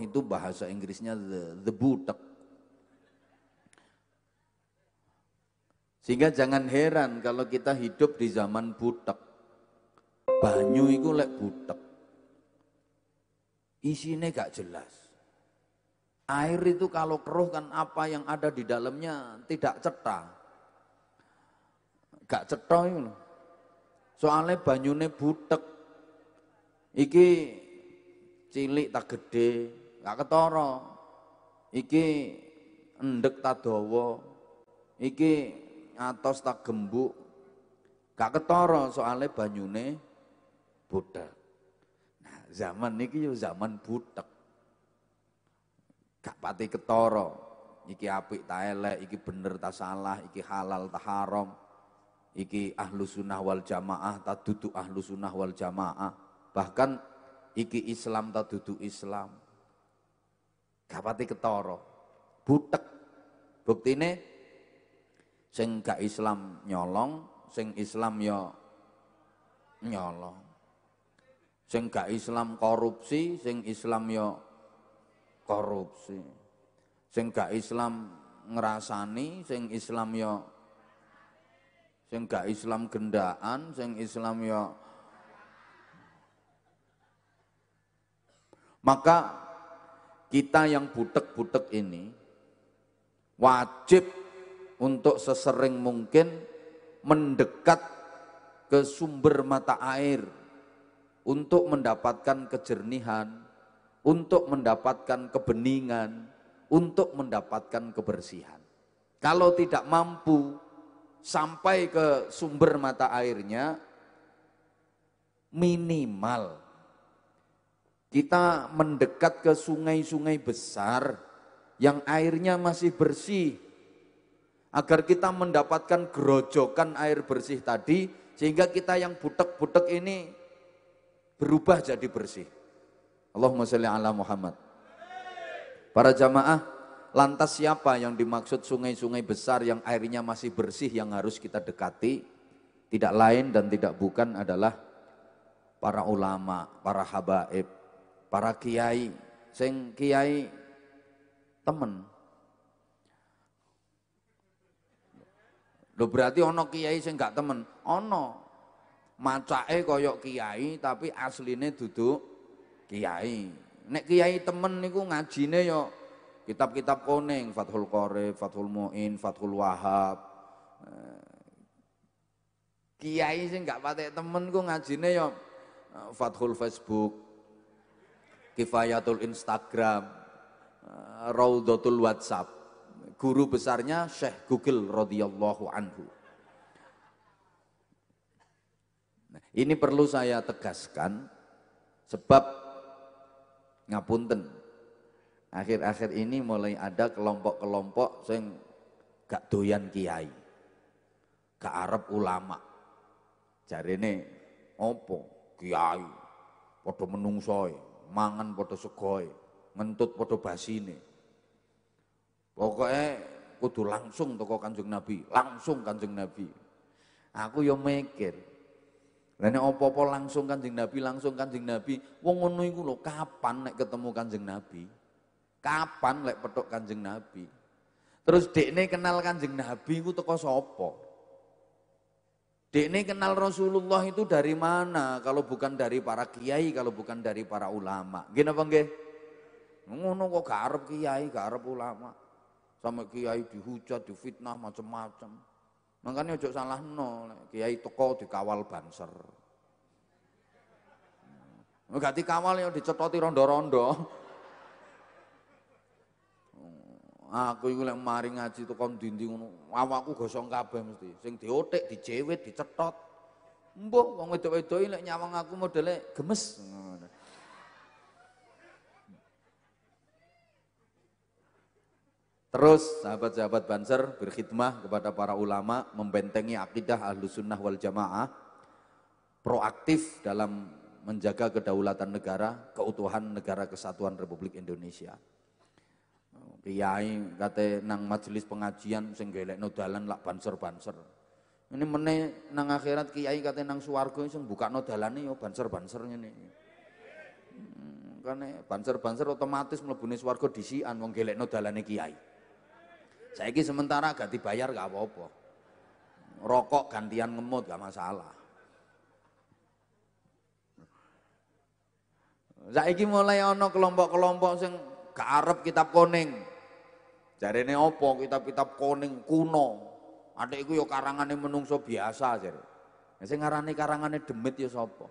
itu bahasa Inggrisnya the, the butek. Sehingga jangan heran kalau kita hidup di zaman butek. Banyu itu lek butek. Isinya gak jelas. Air itu kalau keruh kan apa yang ada di dalamnya tidak cetak. Gak cetok itu loh. Soalnya banyune butek. Iki cilik tak gede, gak ketara. Iki endek tak dawa. Iki atos tak gembuk. Gak ketara soalnya banyune butek. Nah, zaman niki yo zaman butek. Gak pati ketara. Iki apik ta elek, iki bener ta salah, iki halal ta haram iki ahlu sunnah wal jamaah tak duduk ahlu sunnah wal jamaah bahkan iki Islam tak duduk Islam kapati ketoro butek. Buktine sing gak Islam nyolong sing Islam yo nyolong. Sing gak Islam korupsi sing Islam yo korupsi. Sing gak Islam ngerasani sing Islam yo sing gak Islam gendaan, sing Islam ya. Maka kita yang butek-butek ini wajib untuk sesering mungkin mendekat ke sumber mata air untuk mendapatkan kejernihan, untuk mendapatkan kebeningan, untuk mendapatkan kebersihan. Kalau tidak mampu, sampai ke sumber mata airnya minimal kita mendekat ke sungai-sungai besar yang airnya masih bersih agar kita mendapatkan gerojokan air bersih tadi sehingga kita yang butek-butek ini berubah jadi bersih. Allahumma sholli ala Muhammad. Para jamaah, Lantas siapa yang dimaksud sungai-sungai besar yang airnya masih bersih yang harus kita dekati? Tidak lain dan tidak bukan adalah para ulama, para habaib, para kiai. Sing kiai temen. Lo berarti ono kiai sing gak temen. Ono. Macake koyok kiai tapi asline duduk kiai. Nek kiai temen niku ngajine yo Kitab-kitab kuning, Fathul Qorib, Fathul Mu'in, Fathul Wahab. Eh, kiai sih nggak pakai temen ku ngajine ya eh, Fathul Facebook, Kifayatul Instagram, eh, Raudatul WhatsApp. Guru besarnya Syekh Google radhiyallahu anhu. Nah, ini perlu saya tegaskan sebab ngapunten Akhir-akhir ini mulai ada kelompok-kelompok sing gak doyan kiai. Gak arep ulama. Jarene opo? Kiai. Padha menungsoe, mangan padha segoe, ngentut padha basine. Pokoknya kudu langsung toko Kanjeng Nabi, langsung Kanjeng Nabi. Aku yo mikir, Lah nek apa-apa langsung Kanjeng Nabi, langsung Kanjeng Nabi, wong ngono iku lho kapan nek ketemu Kanjeng Nabi? Kapan lek petuk Kanjeng Nabi? Terus dekne kenal Kanjeng Nabi iku teko sapa? Dekne kenal Rasulullah itu dari mana? Kalau bukan dari para kiai, kalau bukan dari para ulama. Gini apa nggih? Ngono kok gak arep kiai, gak arep ulama. Sama kiai dihujat, difitnah macam-macam. Makanya ojo salah no, kiai teko dikawal banser. Gak dikawal ya dicetoti rondo-rondo. Aku iku lek mari ngaji tekan dindi ngono, awakku gosong kabeh mesti. Sing diotik, dijewit, dicetot. Mbah wong wedok-wedok lek nyawang aku modele gemes. Terus sahabat-sahabat Banser berkhidmah kepada para ulama membentengi akidah ahlu sunnah wal jamaah proaktif dalam menjaga kedaulatan negara, keutuhan negara kesatuan Republik Indonesia kiai kate nang majelis pengajian sing gelekno dalan lak banser-banser. Ini meneh nang akhirat kiai kate nang swarga sing bukakno dalane yo banser-banser ngene. Hmm, Makanya banser-banser otomatis mlebune swarga disian wong gelekno dalane kiai. Saiki sementara gak dibayar gak apa-apa. Rokok gantian ngemut gak masalah. Saiki mulai ana kelompok-kelompok sing gak arep kitab kuning. Jarene opo kitab-kitab kuning kuno. Adek iku ya karangane menungso biasa jare. Sing ngarani karangane demit ya sapa?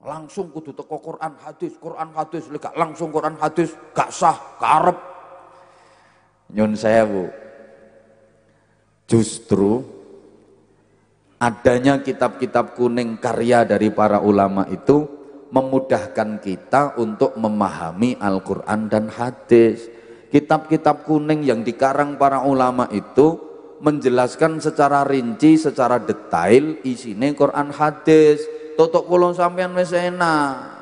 Langsung kudu teko Quran hadis, Quran hadis, gak langsung Quran hadis gak sah, gak arep. Nyun saya. Justru adanya kitab-kitab kuning karya dari para ulama itu memudahkan kita untuk memahami Al-Quran dan hadis. Kitab-kitab kuning yang dikarang para ulama itu menjelaskan secara rinci, secara detail isine Quran hadis. Totok kulon sampean wis enak.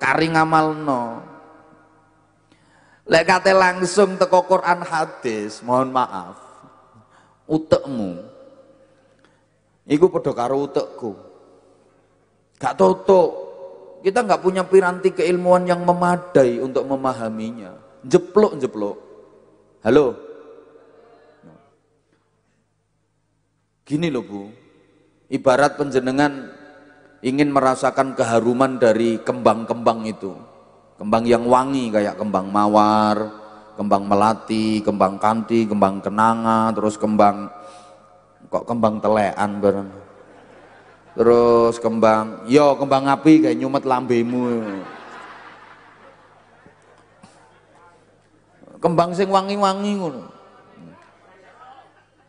Kari ngamalno. Lek langsung teko Quran hadis, mohon maaf. Utekmu iku padha karo utekku. Gak totok kita nggak punya piranti keilmuan yang memadai untuk memahaminya. Jeplok, jeplok. Halo? Gini loh Bu, ibarat penjenengan ingin merasakan keharuman dari kembang-kembang itu. Kembang yang wangi kayak kembang mawar, kembang melati, kembang kanti, kembang kenanga, terus kembang kok kembang telean bareng terus kembang yo kembang api kayak nyumet lambemu kembang sing wangi-wangi ngono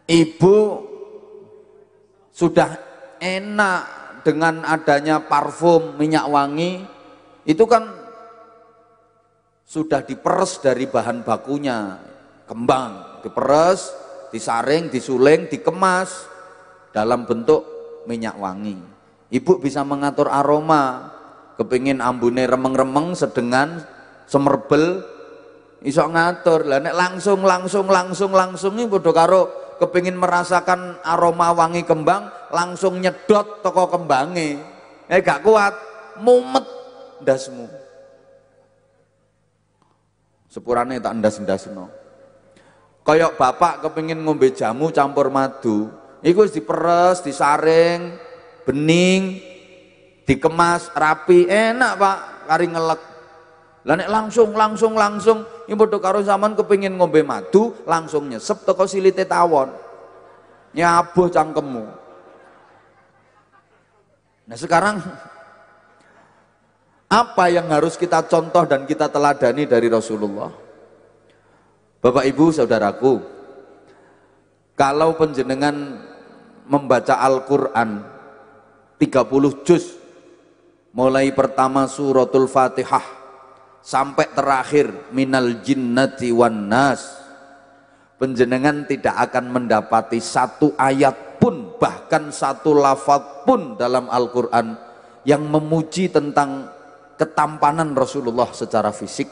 ibu sudah enak dengan adanya parfum minyak wangi itu kan sudah diperes dari bahan bakunya kembang diperes disaring disuling dikemas dalam bentuk minyak wangi. Ibu bisa mengatur aroma, kepingin ambune remeng-remeng sedengan semerbel iso ngatur. Lah nek langsung langsung langsung langsung ini padha karo kepingin merasakan aroma wangi kembang langsung nyedot toko kembange. Eh gak kuat, mumet ndasmu. Sepurane tak ndas-ndasno. Kayak bapak kepingin ngombe jamu campur madu, Iku diperes, disaring, bening, dikemas rapi, enak Pak, kari ngelek. Lah nek langsung langsung langsung iki padha karo zaman kepengin ngombe madu, langsung nyesep teko silite tawon. Nyabuh cangkemmu. Nah sekarang apa yang harus kita contoh dan kita teladani dari Rasulullah? Bapak Ibu, saudaraku, kalau penjenengan membaca Al-Quran 30 juz mulai pertama suratul fatihah sampai terakhir minal jinnati wan nas. Penjenengan tidak akan mendapati satu ayat pun bahkan satu lafaz pun dalam Al-Quran yang memuji tentang ketampanan Rasulullah secara fisik.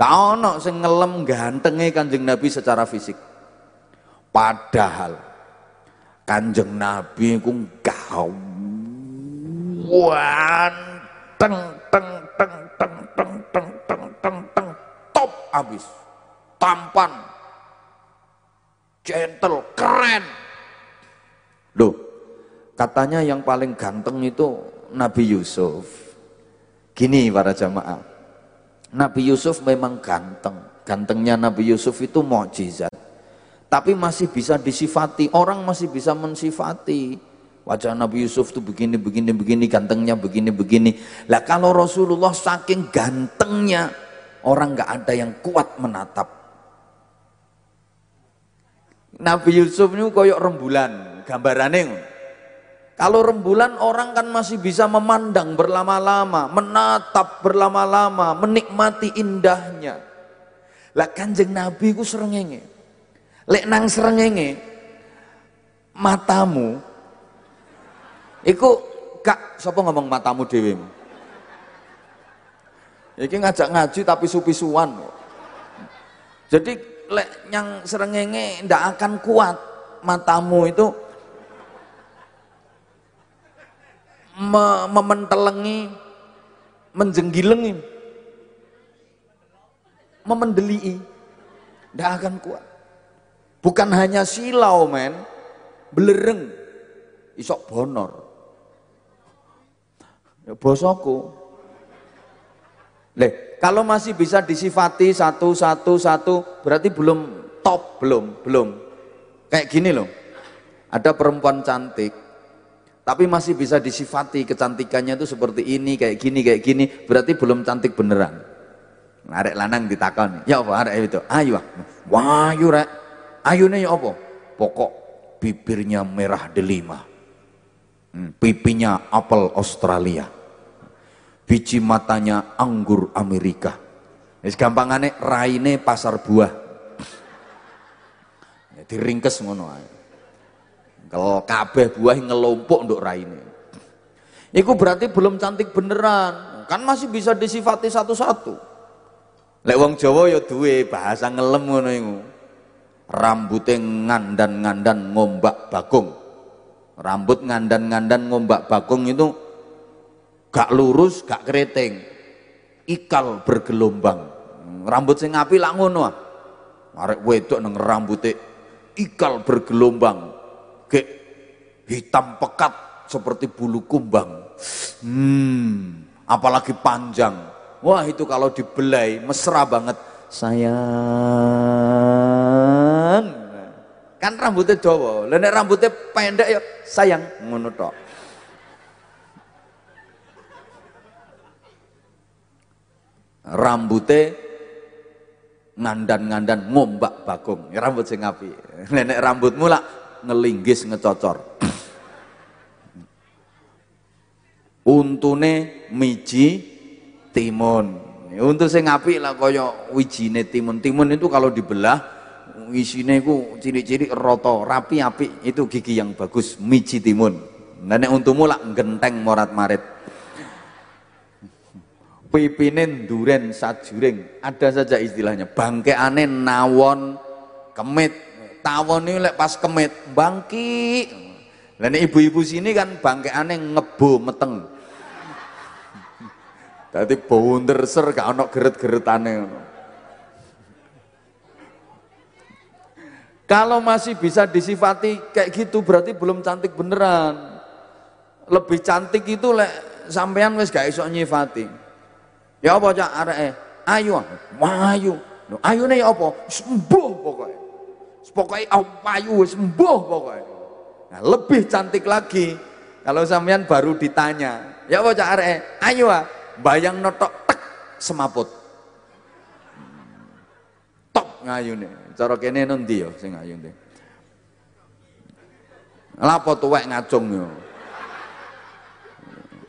Kau ono sing ngelem gantengnya kanjeng Nabi secara fisik. Padahal Kanjeng Nabi ku gawan teng teng teng teng teng top abis tampan. Gentle keren. Loh katanya yang paling ganteng itu Nabi Yusuf. Gini para jamaah. Nabi Yusuf memang ganteng. Gantengnya Nabi Yusuf itu mukjizat. Tapi masih bisa disifati. Orang masih bisa mensifati. Wajah Nabi Yusuf tuh begini begini begini gantengnya begini begini. Lah kalau Rasulullah saking gantengnya orang nggak ada yang kuat menatap. Nabi Yusuf ini koyok rembulan gambarannya kalau rembulan orang kan masih bisa memandang berlama-lama menatap berlama-lama menikmati indahnya. Lah kanjeng Nabi ku serengenge. Lek nang srengenge matamu iku kak sapa ngomong matamu dhewe iki ngajak ngaji tapi supisuan jadi lek yang serengenge ndak akan kuat matamu itu me mementelengi menjenggilengi, memendelii, tidak akan kuat. Bukan hanya silau men, belereng, isok bonor. Ya, bosoku. Leh, kalau masih bisa disifati satu satu satu, berarti belum top, belum, belum. Kayak gini loh. Ada perempuan cantik, tapi masih bisa disifati kecantikannya itu seperti ini, kayak gini, kayak gini, berarti belum cantik beneran. Arek lanang ditakon, ya apa arek itu? Ayo, wah, ayo rek. Ayune ya apa? Pokok bibirnya merah delima. Hmm, pipinya apel Australia. Biji matanya anggur Amerika. Wis gampangane raine pasar buah. Ya, diringkes ngono ae. Kalau kabeh buah ngelompok untuk raine. Iku berarti belum cantik beneran. Kan masih bisa disifati satu-satu. Lek wong Jawa ya duwe bahasa ngelem ngono iku. Rambutnya ngandan-ngandan ngombak bagong. Rambut ngandan-ngandan ngombak bagong itu gak lurus, gak keriting. Ikal bergelombang. Rambut sing api lak ngono ah. Arek wedok nang rambutnya ikal bergelombang Gek hitam pekat seperti bulu kumbang. Hmm, apalagi panjang. Wah itu kalau dibelai mesra banget. Sayang. Kan rambutnya Jawa. Lah rambutnya pendek ya sayang ngono tok. Rambutnya ngandan-ngandan ngombak bagong. Ya, rambut sing api. Nenek rambutmu lah ngelinggis ngecocor. Untune miji timun. Untuk saya ngapi lah kaya wijine timun timun itu kalau dibelah isine itu ciri-ciri roto rapi api itu gigi yang bagus miji timun. Dan untukmu lah genteng morat marit pipine duren sajuring. Ada saja istilahnya. Bangke aneh nawon kemit. Tawon ini lek pas kemit bangki. Dan ibu-ibu sini kan bangke aneh ngebo meteng. Tadi bau ser gak ono geret-geretane. Kalau masih bisa disifati kayak gitu berarti belum cantik beneran. Lebih cantik itu lek sampean wis gak iso nyifati ya apa cak? Arek ayo ayu ayu nih apa? Sembuh pokoknya pokoknya payu sembuh pokoknya nah, lebih cantik lagi. Kalau sampean baru ditanya ya apa cak arek ayo ah. Bayang notok tek semaput. Top ngayune. Cara kene nanti ya sing ngayune lapo tuwek ngacung yo?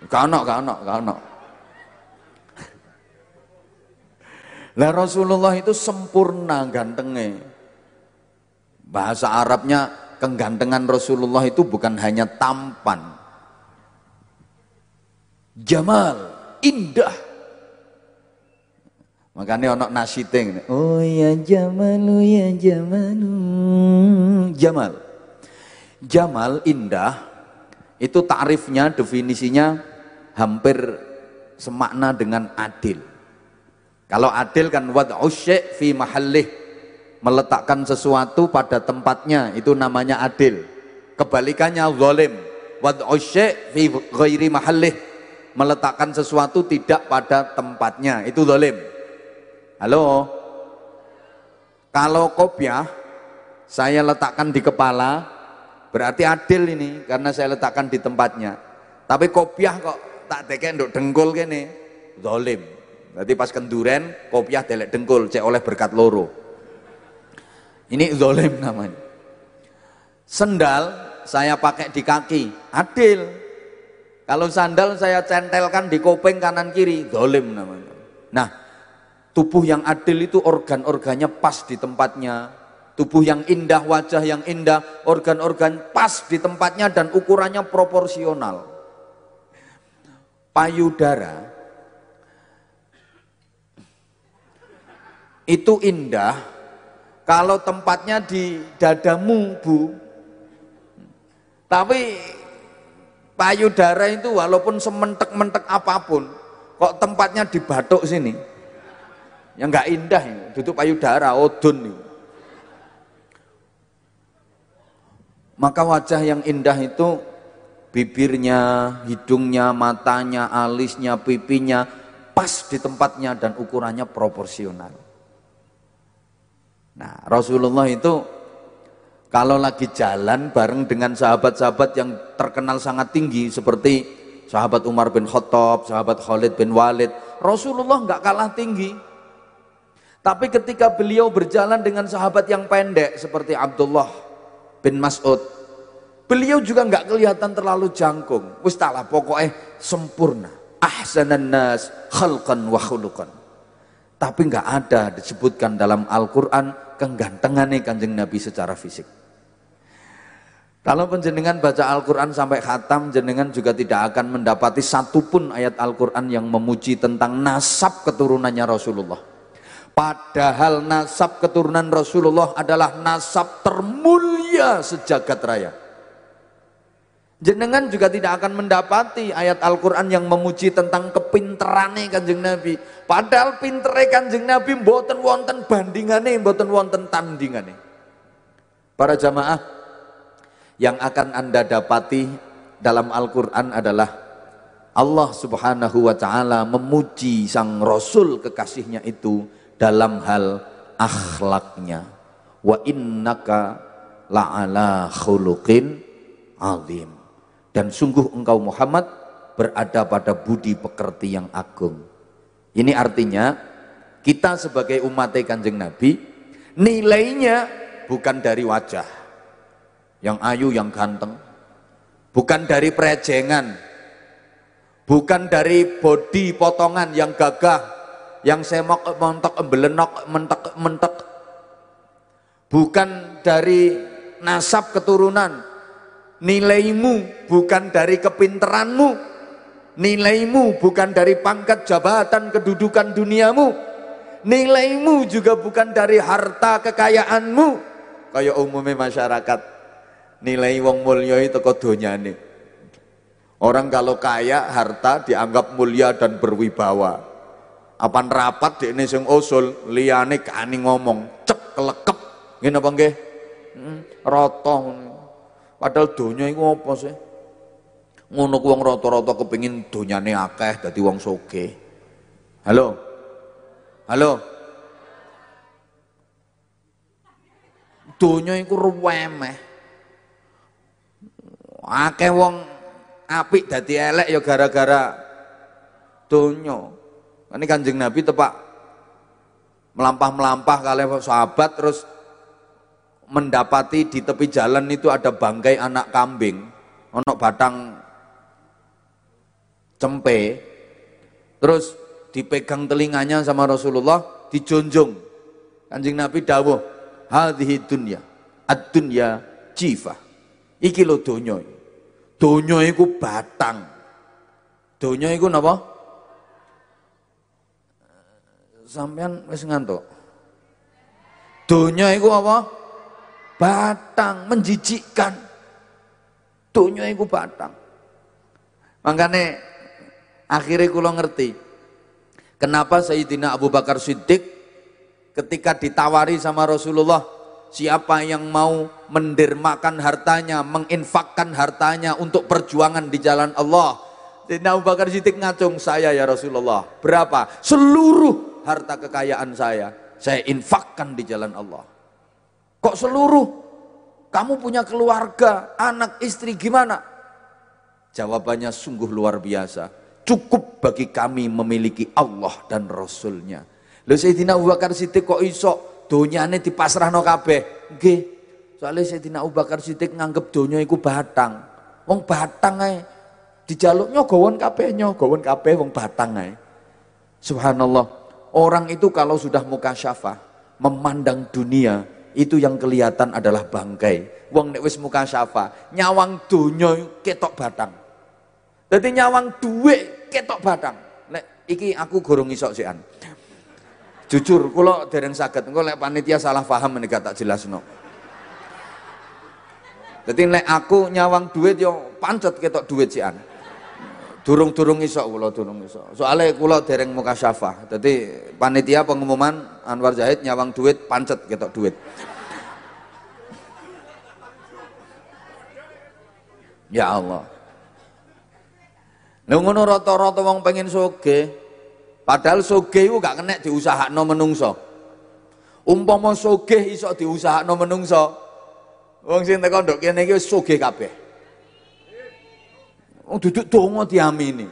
Gak ono ono Lah Rasulullah itu sempurna gantengnya Bahasa Arabnya kegantengan Rasulullah itu bukan hanya tampan. Jamal, indah. Makanya ono nasyideng. Oh ya Jamalu ya Jamalu. Jamal. Jamal indah itu tarifnya definisinya hampir semakna dengan adil. Kalau adil kan wad'u fi mahallih. Meletakkan sesuatu pada tempatnya itu namanya adil. Kebalikannya zalim. Wad'u fi ghairi mahallih. Meletakkan sesuatu tidak pada tempatnya itu zalim. Halo? Kalau kopiah saya letakkan di kepala berarti adil ini karena saya letakkan di tempatnya. Tapi kopiah kok tak teken untuk dengkul gini zalim berarti pas kenduren kopiah delek dengkul cek oleh berkat loro ini zolim namanya. Sendal saya pakai di kaki, adil. Kalau sandal saya centelkan di kopeng kanan kiri, zolim namanya. Nah, tubuh yang adil itu organ-organnya pas di tempatnya. Tubuh yang indah, wajah yang indah, organ-organ pas di tempatnya dan ukurannya proporsional. Payudara itu indah kalau tempatnya di dadamu, Bu. Tapi payudara itu walaupun sementek-mentek apa pun, kok tempatnya di batuk sini yang nggak indah ini duduk payudara odun nih. maka wajah yang indah itu bibirnya, hidungnya, matanya, alisnya, pipinya pas di tempatnya dan ukurannya proporsional. Rasulullah itu kalau lagi jalan bareng dengan sahabat-sahabat yang terkenal sangat tinggi seperti sahabat Umar bin Khattab, sahabat Khalid bin Walid, Rasulullah nggak kalah tinggi. Tapi ketika beliau berjalan dengan sahabat yang pendek seperti Abdullah bin Mas'ud, beliau juga nggak kelihatan terlalu jangkung. Wis pokoknya sempurna. Ahsanan nas khalqan wa khuluqan. Tapi nggak ada disebutkan dalam Al-Quran kegantengannya kanjeng Nabi secara fisik. Kalau penjenengan baca Al-Quran sampai khatam, jenengan juga tidak akan mendapati satupun ayat Al-Quran yang memuji tentang nasab keturunannya Rasulullah. Padahal nasab keturunan Rasulullah adalah nasab termulia sejagat raya. Jenengan juga tidak akan mendapati ayat Al-Quran yang memuji tentang kepinterannya kanjeng Nabi. Padahal pintere kanjeng Nabi mboten wonten bandingane, mboten wonten tandingane. Para jamaah yang akan anda dapati dalam Al-Quran adalah Allah subhanahu wa ta'ala memuji sang Rasul kekasihnya itu dalam hal akhlaknya wa innaka la'ala khuluqin alim dan sungguh engkau Muhammad berada pada budi pekerti yang agung. Ini artinya kita sebagai umat kanjeng Nabi nilainya bukan dari wajah yang ayu yang ganteng bukan dari prejengan bukan dari body potongan yang gagah yang semok montok belenok mentek mentek bukan dari nasab keturunan nilaimu bukan dari kepinteranmu. Nilaimu bukan dari pangkat jabatan kedudukan duniamu. Nilaimu juga bukan dari harta kekayaanmu. Kayak umumnya masyarakat nilai wong mulya itu nih orang kalau kaya harta dianggap mulia dan berwibawa. Apa rapat di ini sing usul liane kani ngomong cek kelekep. Ngene apa hmm, rata padahal donya iku apa sih? Ngono ku wong rata-rata kepengin donyane akeh dadi wong soge halo? Halo? Donya iku ruwemeh akeh wong apik dadi elek ya gara-gara donya. Ini kanjeng Nabi tepak melampah-melampah kalian sahabat terus mendapati di tepi jalan itu ada bangkai anak kambing, onok batang cempe, terus dipegang telinganya sama Rasulullah, dijunjung. Kanjeng Nabi dawuh, hadhihi dunya, ad-dunya jifa. Iki lo donya. Donya iku batang. Donya iku napa? sampean wis ngantuk. Donya iku apa? Batang menjijikkan. Donya iku batang. Makanya akhirnya kula ngerti kenapa Sayyidina Abu Bakar Siddiq ketika ditawari sama Rasulullah siapa yang mau mendermakan hartanya, menginfakkan hartanya untuk perjuangan di jalan Allah. Sayyidina Abu Bakar Siddiq ngacung saya ya Rasulullah. Berapa? Seluruh harta kekayaan saya, saya infakkan di jalan Allah. Kok seluruh? Kamu punya keluarga, anak, istri, gimana? Jawabannya sungguh luar biasa. Cukup bagi kami memiliki Allah dan Rasulnya. Lalu Sayyidina Abu Bakar Siddiq kok iso donyane no kabeh. Nggih. Soalnya Sayyidina Abu Bakar Siddiq nganggep donya iku batang. Wong batang ae. Dijaluknya gawon kabehnya, gawon kabeh wong batang ae. Subhanallah. Orang itu kalau sudah muka syafa, memandang dunia, itu yang kelihatan adalah bangkai. Wong nek wis muka syafa, nyawang dunia ketok batang. Jadi nyawang duit ketok batang. Nek iki aku gorong isok sian. Jujur, kalau dereng sakit, engko lek panitia salah paham menika tak no. Jadi nek aku nyawang duit yo pancet ketok duit sian. Durung-durung iso kula durung iso. Soale kula dereng mukasyafah. Dadi panitia pengumuman Anwar Zahid nyawang duit pancet ketok duit. Ya Allah. Lha ngono rata-rata wong pengen soge. Padahal soge iku gak kena diusahakno menungso. Umpama soge iso diusahakno menungso. Wong sing teko ndok kene iki wis soge kabeh. Oh duduk donga diamini.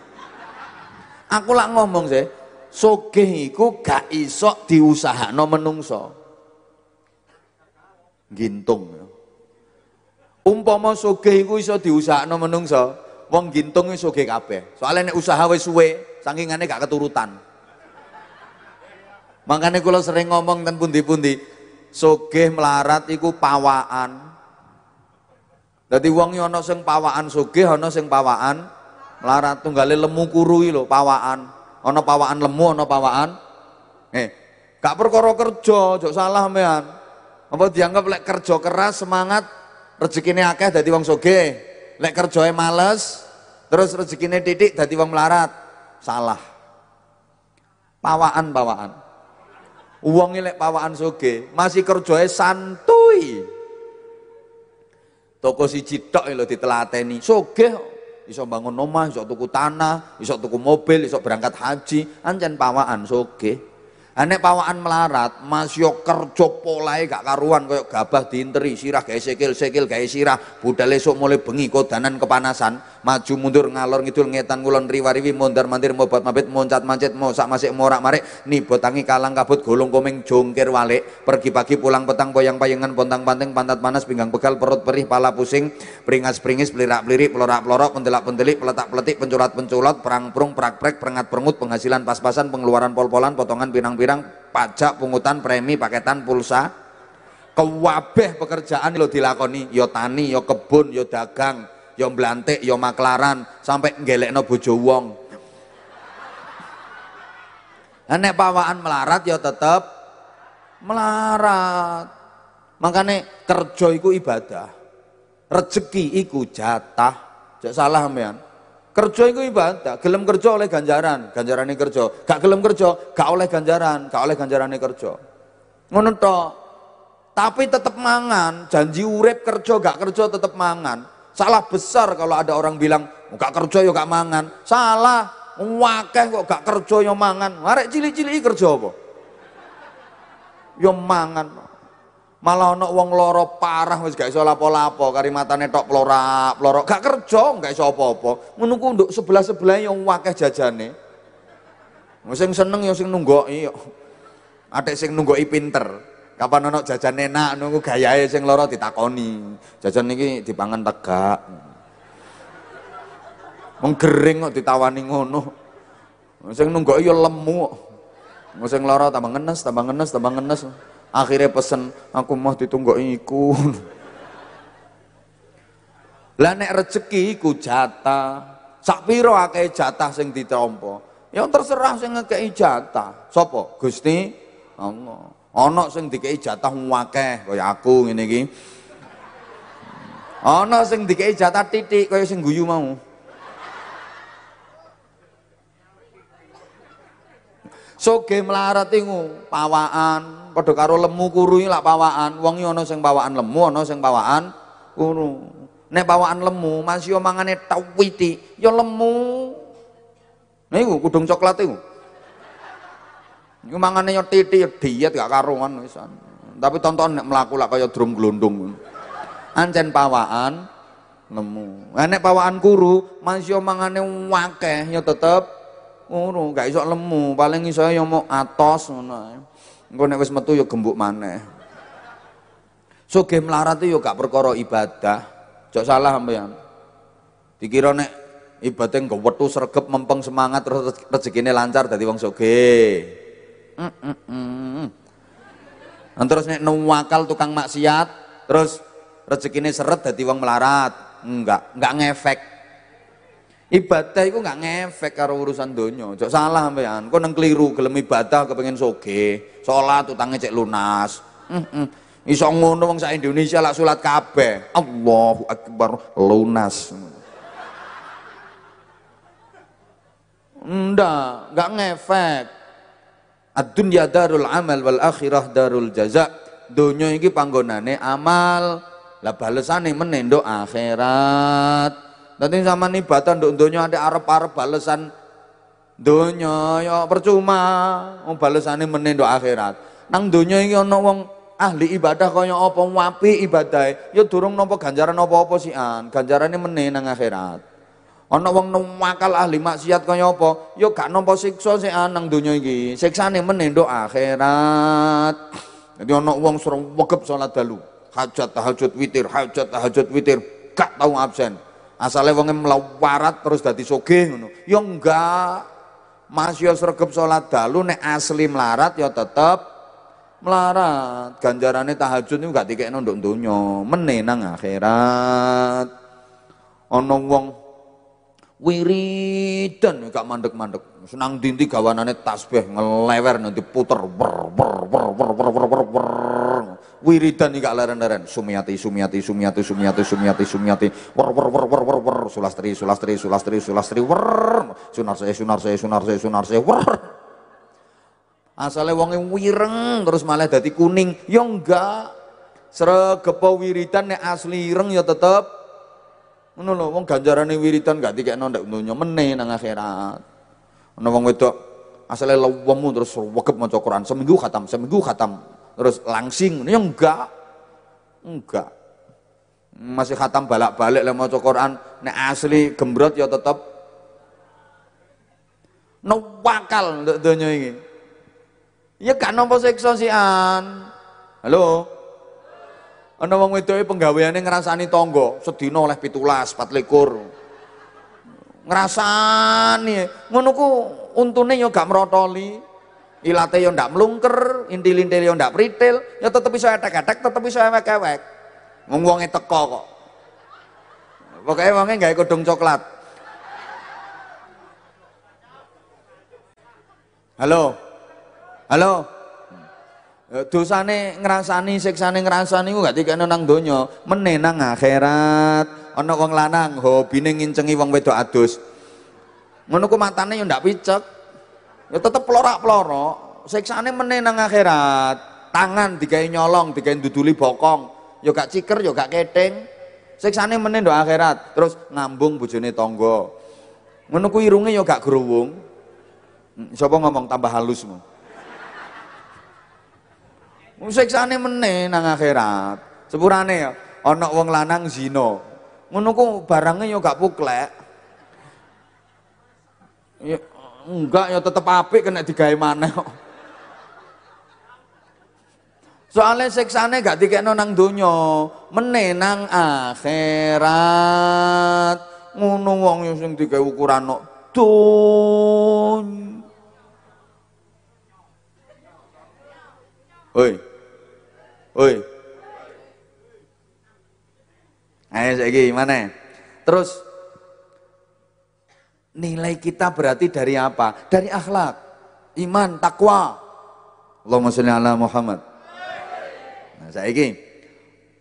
Aku lak ngomong sih, soge iku gak iso diusahakno menungso. Gintung. Ya. Umpama sugih iku iso diusahakno menungso, wong gintung wis sugih kabeh. Soale nek usaha wis suwe, sangingane gak keturutan. Makanya kula sering ngomong ten pundi-pundi, sugih melarat iku pawaan. Dadi wong yo ana sing pawaan sugih, ana sing pawaan melarat. Tunggale lemu kuru lho, pawaan. Ana pawaan lemu, ana pawaan eh gak perkara kerja, ojo salah mean. Apa dianggap lek kerja keras semangat rezekine akeh dadi wong soge. Lek kerjae males terus rezekine titik dadi wong melarat. Salah. Pawaan pawaan uang lek pawaan soge masih kerjae santuy toko si tok lho ditelateni. Soge iso bangun omah, iso tuku tanah, iso tuku mobil, iso berangkat haji, anjen pawaan soge. Ane pawaan melarat, Mas yo kerja polahe gak karuan koyo gabah diinteri, sirah gawe sikil-sikil gawe sirah, budal esuk mulai bengi kodanan kepanasan, maju mundur ngalor ngidul ngetan ngulon riwariwi mondar mandir mobat mabit moncat mancet mau sak masik morak marik nibot tangi kalang kabut golong komeng jongkir walik. Pergi pagi pulang petang boyang payengan pontang panting pantat panas pinggang begal perut perih pala pusing. Peringas peringis pelirak pelirik pelorak pelorok pendelak pendelik peletak peletik penculat penculot perang perung perak prek perengat perengut penghasilan pas-pasan pengeluaran pol-polan potongan pinang-pinang pirang pajak, pungutan, premi, paketan, pulsa. Kewabeh pekerjaan lo dilakoni, yo tani, yo kebun, yo dagang, yo mblantik, yo maklaran, sampai no bojo wong. Nek pawaan melarat yo tetep melarat. Makanya kerja iku ibadah. Rezeki iku jatah. Jek salah sampean. Kerja itu ibadah, gelem kerja oleh ganjaran, ganjaran ini kerja. Gak gelem kerja, gak oleh ganjaran, gak oleh ganjaran kerja. Ngono Tapi tetap mangan, janji urip kerja gak kerja tetap mangan. Salah besar kalau ada orang bilang gak kerja yo gak mangan. Salah, wakeh kok gak kerja yo mangan. Arek cilik-cilik kerja apa? Yo mangan malah ana wong loro parah wis gak iso lapo-lapo kari matane tok plorak-plorok gak kerja gak iso apa-apa. Nduk sebelah-sebelah yang wakeh jajane. Sing seneng ya sing nunggoki yo. Adek sing nunggoki pinter. Kapan ana jajan enak nunggu gayahe sing loro ditakoni. Jajan iki dipangan tegak. Menggering kok ditawani ngono. Sing nunggoki yo lemu sing loro tambah ngenes tambah ngenes tambah ngenes akhirnya pesen aku mau ditunggu iku. Lah nek rezeki iku jatah. Sak pira akeh jatah sing ditampa? Ya terserah sing ngekeki jatah. Sapa Gusti Allah. Ana sing dikeki jatah akeh kaya aku ngene iki. Ana sing dikeki jatah titik kaya sing guyu mau. Soge melarat ingu pawaan padha karo lemu kuru lak pawaan wong ana sing pawaan lemu ana sing pawaan kuru. Nek pawaan lemu masih yo mangane tawiti yo lemu. Nah iku kudung coklat iku. Iku mangane yo titik diet gak karuan wisan tapi tonton nek mlaku lak kaya drum glondong ancen pawaan lemu. Nah, nek pawaan kuru masih yo mangane wakeh yo tetep ngono gak iso lemu paling iso yo mau atos ngono Engko nek wis metu ya gembuk maneh. Sugih melarat yo gak perkara ibadah. Jok salah sampean. Dikira nek ibadah nggo wetu sregep mempeng semangat terus rezekine lancar dadi wong sugih. Mm -mm. Terus nek nuwakal tukang maksiat, terus rezekine seret dadi wong melarat. Enggak, enggak ngefek. Ibadah itu nggak ngefek karo urusan donya. Cok salah sampean. Kok nang keliru gelem ibadah kepengen soge, salat utangnya cek lunas. Hmm, hmm. Iso ngono wong sak Indonesia lak salat kabeh. Allahu akbar lunas. Ndak, enggak ngefek. Ad-dunya darul amal wal akhirah darul jaza. Donya iki panggonane amal, lah balesane menendo akhirat. Dadi sama ibadah nduk donya ada arep-arep balesan donya ya percuma. Wong balesane menendo akhirat. Nang donya iki ana wong ahli ibadah kaya apa? Wapi ibadah ya durung nampa ganjaran apa-apa sian. Ganjarane meneh nang akhirat. Ana wong wakal ahli maksiat kaya apa? Ya gak nampa siksa sian nang donya iki. Siksane meneh ndok akhirat. Jadi ana wong serong wegep salat dalu. Hajat tahajud witir hajat tahajud witir. Gak tau absen Asale wonge melawarat terus dadi sogeh ngono. Ya enggak. Mas yo sregep salat dalu nek asli melarat ya tetep melarat. Ganjarane tahajud niku gak dikekno nduk donya, meneh nang akhirat. Ana wong wiridan gak mandek-mandek. Senang dinti gawanane tasbih ngelewer nanti puter ber ber ber ber ber ber ber. ber wiridan gak leren-leren. Sumiati sumiati sumiati sumiati sumiati sumiati. Wer wer wer wer wer wer sulastri sulastri sulastri sulastri. Wer sunar saya sunar saya sunar saya sunar saya. Wer Asale wonge wireng terus malah dadi kuning. Ya enggak. Sregepo wiridan nek asli ireng ya tetep. Ngono lho wong ganjarane wiridan gak dikekno ndak donya meneh nang akhirat. Ana wong wedok asale lewemu terus wegep maca Quran. Seminggu khatam, seminggu khatam. Terus langsing ya enggak. Enggak. Masih khatam balak-balik lah maca Quran nek asli gembrot ya tetep nawakal donya ini. Ya gak nampa siksa sian. Halo. Ana wong wedoke penggaweane ngrasani tangga, sedina oleh 17, 24. Ngrasani. Ngono ku untune ya gak merotoli. Ilate ya ndak mlungker, intil-intil ya ndak pritil, ya tetep iso etek-etek, tetep iso ewek-ewek. Wong wonge teko kok. Pokoke wonge gawe kodong coklat. Halo. Halo. Eh, dosane ngrasani, siksane ngrasani ku gak dikene nang donya, meneh nang akhirat. Ana wong lanang hobine ngincengi wong wedok adus. Ngono ku matane yo ndak picek. Ya tetep plorak-plorok. Siksane meneh nang akhirat. Tangan digawe nyolong, digawe duduli bokong. Yo gak ciker, yo gak keting. Siksane meneh ndok akhirat. Terus ngambung bojone tangga. Ngono ku irunge yo gak growong. Hmm, Sapa ngomong tambah halus mu? Siksane meneh nang akhirat. Sepurane ya ana wong lanang zina. Ngono ku barange ya gak puklek. Ya enggak ya tetep apik kena digawe maneh kok. Soalnya siksane gak dikekno nang donya, meneh nang akhirat. Ngono wong sing digawe ukuran kok donya. Oi. Oi. Ayo lagi mana? Terus nilai kita berarti dari apa? Dari akhlak, iman, takwa. Allahumma sholli ala Muhammad. Nah, saiki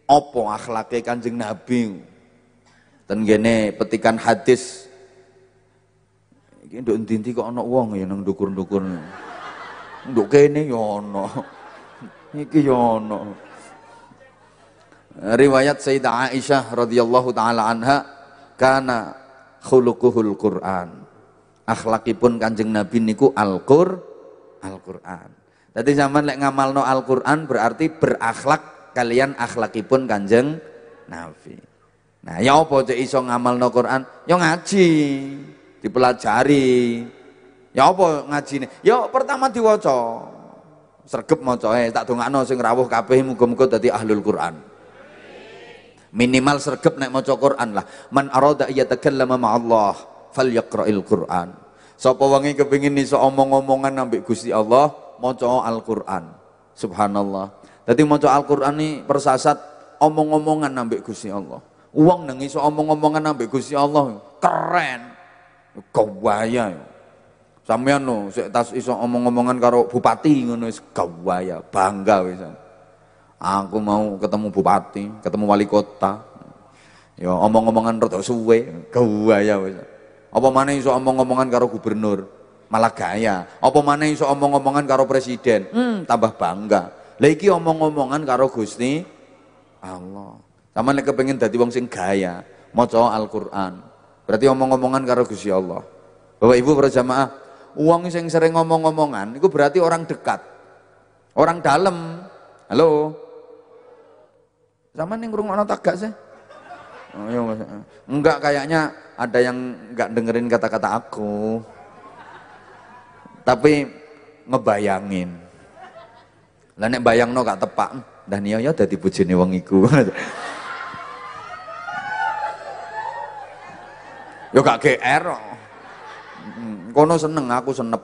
apa akhlaknya Kanjeng Nabi? Dan gini petikan hadis iki nduk ndi kok ana wong ya nang dukur-dukur. Nduk kene ya ana. Iki yono. Riwayat Sayyidah Aisyah radhiyallahu taala anha kana khuluquhul Quran. Akhlakipun Kanjeng Nabi niku Al-Qur Al-Qur'an. Dadi zaman lek ngamalno Al-Qur'an berarti berakhlak kalian akhlakipun Kanjeng Nabi. Nah, ya apa cek iso ngamalno Quran? Ya ngaji, dipelajari. Ya apa ngajine? Ya pertama diwaca sregep macae tak dongakno sing rawuh kabeh muga-muga dadi ahlul Quran minimal sregep nek maca Quran lah. Man arada ayatakallama ma'allah falyaqra'il Quran. Sapa wonge kepengin iso omong-omongan ambek Gusti Allah maca Al-Qur'an. Subhanallah. Dadi maca Al-Qur'an ini persasat omong-omongan ambek Gusti Allah. Uang nang iso omong-omongan ambek Gusti Allah keren. Kewaya Sampeyan no, sik tas iso omong-omongan karo bupati ngono wis gawaya, bangga wis. Aku mau ketemu bupati, ketemu wali kota. Ya omong-omongan rada suwe, gawaya wis. Apa mana iso omong-omongan karo gubernur? malah gaya. Apa mana iso omong-omongan karo presiden? Hmm, tambah bangga. Lah omong-omongan karo Gusti Allah. Sama nek kepengin dadi wong sing gaya, maca Al-Qur'an. Berarti omong-omongan karo Gusti Allah. Bapak Ibu para jamaah, uang sing sering ngomong-ngomongan itu berarti orang dekat. Orang dalam. Halo. Sama nih ngrungokno tagak sih? Oh, iya, enggak kayaknya ada yang enggak dengerin kata-kata aku. Tapi ngebayangin. Lah nek bayangno gak tepak, dan iya ya dadi bojone wong iku. Yo gak GR. Hmm, kono seneng aku senep.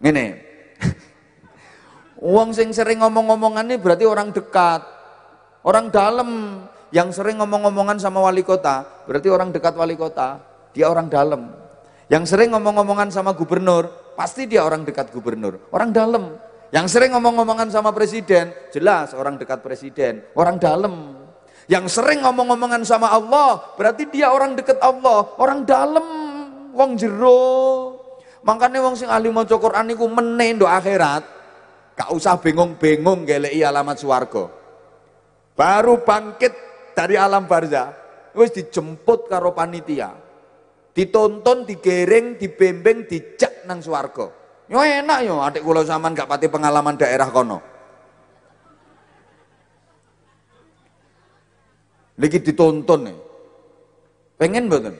Ngene. Uang sing sering ngomong-ngomongan ini berarti orang dekat. Orang dalam yang sering ngomong-ngomongan sama wali kota, berarti orang dekat wali kota. Dia orang dalam. Yang sering ngomong-ngomongan sama gubernur, pasti dia orang dekat gubernur. Orang dalam. Yang sering ngomong-ngomongan sama presiden, jelas orang dekat presiden. Orang dalam. Yang sering ngomong-ngomongan sama Allah, berarti dia orang dekat Allah, orang dalam, wong jero. Makanya wong sing ahli maca Quran niku meneh akhirat, gak usah bingung-bingung geleki alamat swarga. Baru bangkit dari alam barzah, wis dijemput karo panitia. Ditonton, digereng, dibembeng, dijak nang swarga. Yo enak yo, adik kula sampean gak pati pengalaman daerah kono. Lagi ditonton nih. Pengen mboten?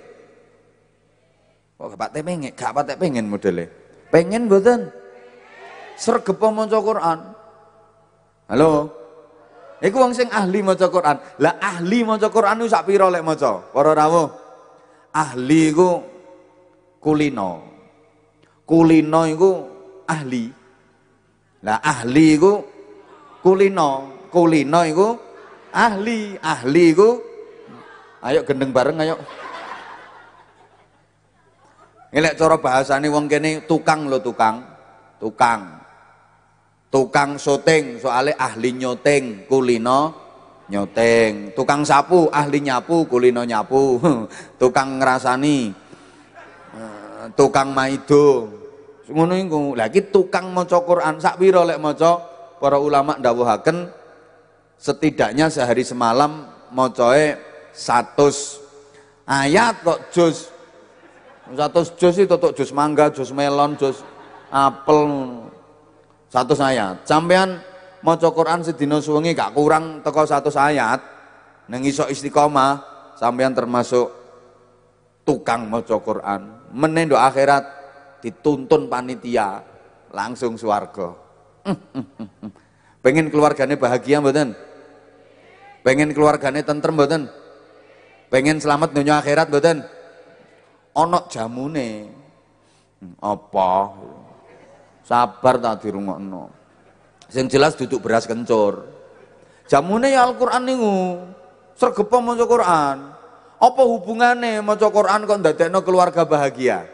Kok gak patek pengen, gak patek pengen modelnya. Pengen mboten? Sregep maca Quran. Halo? Iku wong sing ahli maca Quran. Lah ahli maca Quran iku sak pira lek maca? Para rawuh. Ahli iku kulino. Kulino iku ahli. Lah ahli iku kulino. Kulino iku ahli ahli ku ayo gendeng bareng ayo Ngelek cara bahasane wong kene tukang lo tukang tukang tukang syuting soalnya ahli nyoting kulino nyoteng tukang sapu ahli nyapu kulino nyapu. Tukang ngrasani eh, tukang maido. Ngono iku. Lagi tukang maca Quran. Sak pira lek maca para ulama dawuhaken setidaknya sehari semalam coy satu ayat kok jus satu jus itu tuh jus mangga, jus melon, jus apel satu ayat sampean mau Quran sedina suwengi gak kurang teko satu ayat nang iso istiqomah sampean termasuk tukang mau Quran menendo akhirat dituntun panitia langsung swarga pengen keluarganya bahagia mboten Pengen keluargane tentrem mboten? Pengen selamat dunia akhirat mboten? Ana jamune. Hmm, apa? Sabar tak dirungokno. Sing jelas duduk beras kencur. Jamune ya Al-Qur'an niku. Sregepo maca Qur'an. Apa hubungane maca Qur'an kok ndadekno keluarga bahagia?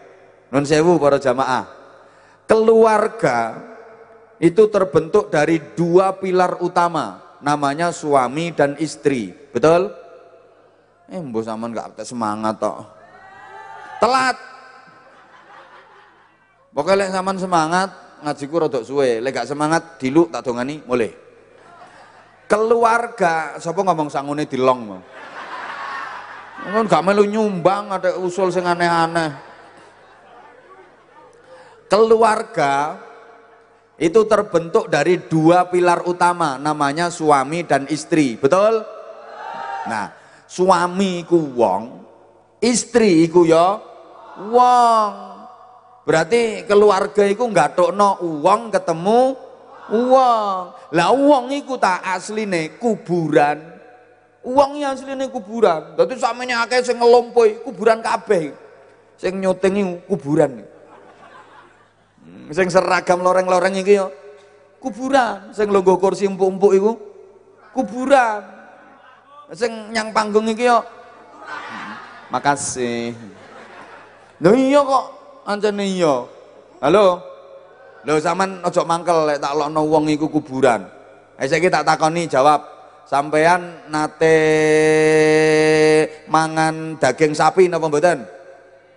Nun sewu para jamaah. Keluarga itu terbentuk dari dua pilar utama namanya suami dan istri. Betul? Eh, mbok sampean gak semangat toh. Telat. Pokoknya lek sampean semangat, ngajiku rodok suwe. Lek gak semangat, diluk tak dongani, mulai. Keluarga, sapa ngomong sangune dilong mau. Kan gak melu nyumbang ada usul sing aneh-aneh. Keluarga itu terbentuk dari dua pilar utama namanya suami dan istri betul nah suami iku wong istri iku ya wong berarti keluarga iku nggak no uang ketemu uang. Lah uang iku tak asline kuburan. Uangnya asline kuburan. Dadi sampeyan akeh sing ngelompoi kuburan kabeh. Sing nyuting kuburan. Sing seragam loreng-loreng iki yo. Kuburan. Sing logo kursi empuk-empuk iku kuburan. Sing nyang panggung iki yo. Makasih. Lho iya kok ancene iya halo lho sampean ojo mangkel lek tak lokno wong iku kuburan eh saiki tak takoni jawab sampean nate mangan daging sapi napa mboten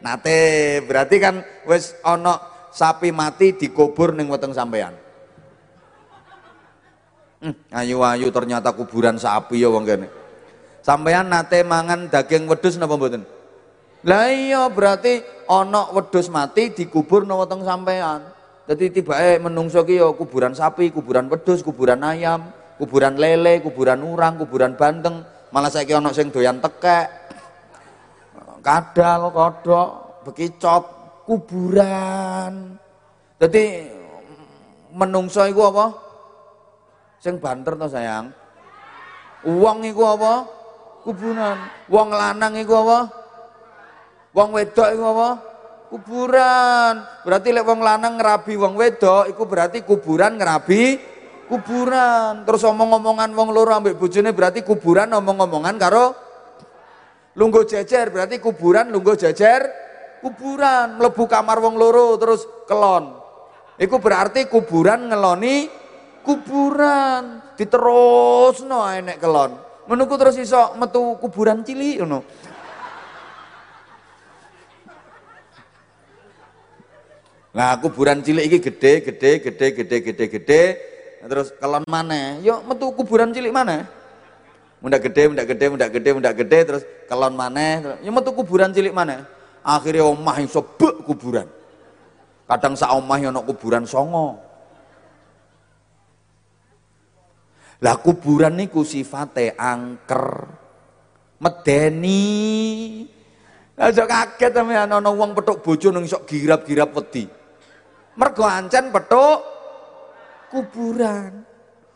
Nate, berarti kan wis ana sapi mati dikubur ning weteng sampean. Hmm, ayu-ayu ternyata kuburan sapi ya wong kene. Sampean nate mangan daging wedhus napa mboten? Lah iya berarti ana wedhus mati dikubur nang weteng sampean. Dadi tibake menungso ki ya kuburan sapi, kuburan wedhus, kuburan ayam, kuburan lele, kuburan urang, kuburan bandeng, malah saiki ana sing doyan tekek, kadal, kodok, bekicot, kuburan. Jadi menungso iku apa? Sing banter to sayang. Uang iku apa? Kuburan. Wong lanang iku apa? Wong wedok iku apa? Kuburan. Berarti lek wong lanang ngerabi wong wedok iku berarti kuburan ngerabi kuburan. Terus omong-omongan wong loro ambek bojone berarti kuburan omong-omongan karo Lungguh jejer berarti kuburan, lungguh jejer kuburan. Melebu kamar wong loro terus kelon. Iku berarti kuburan ngeloni kuburan. Diterus no nek kelon. Menunggu terus iso metu kuburan cilik ngono. Nah, kuburan cilik iki gede, gede, gede, gede, gede, gede. Terus kelon mana? Yuk metu kuburan cilik mana? Mundak gede, mundak gede, mundak gede, mundak gede terus kelon maneh. Ya metu kuburan cilik mana? Akhirnya omah iso bek kuburan. Kadang sak omah ono kuburan songo. Lah kuburan niku sifate angker. Medeni. Aja kaget sampean ana wong petuk bojo nang sok girap-girap wedi. Mergo ancen petuk kuburan.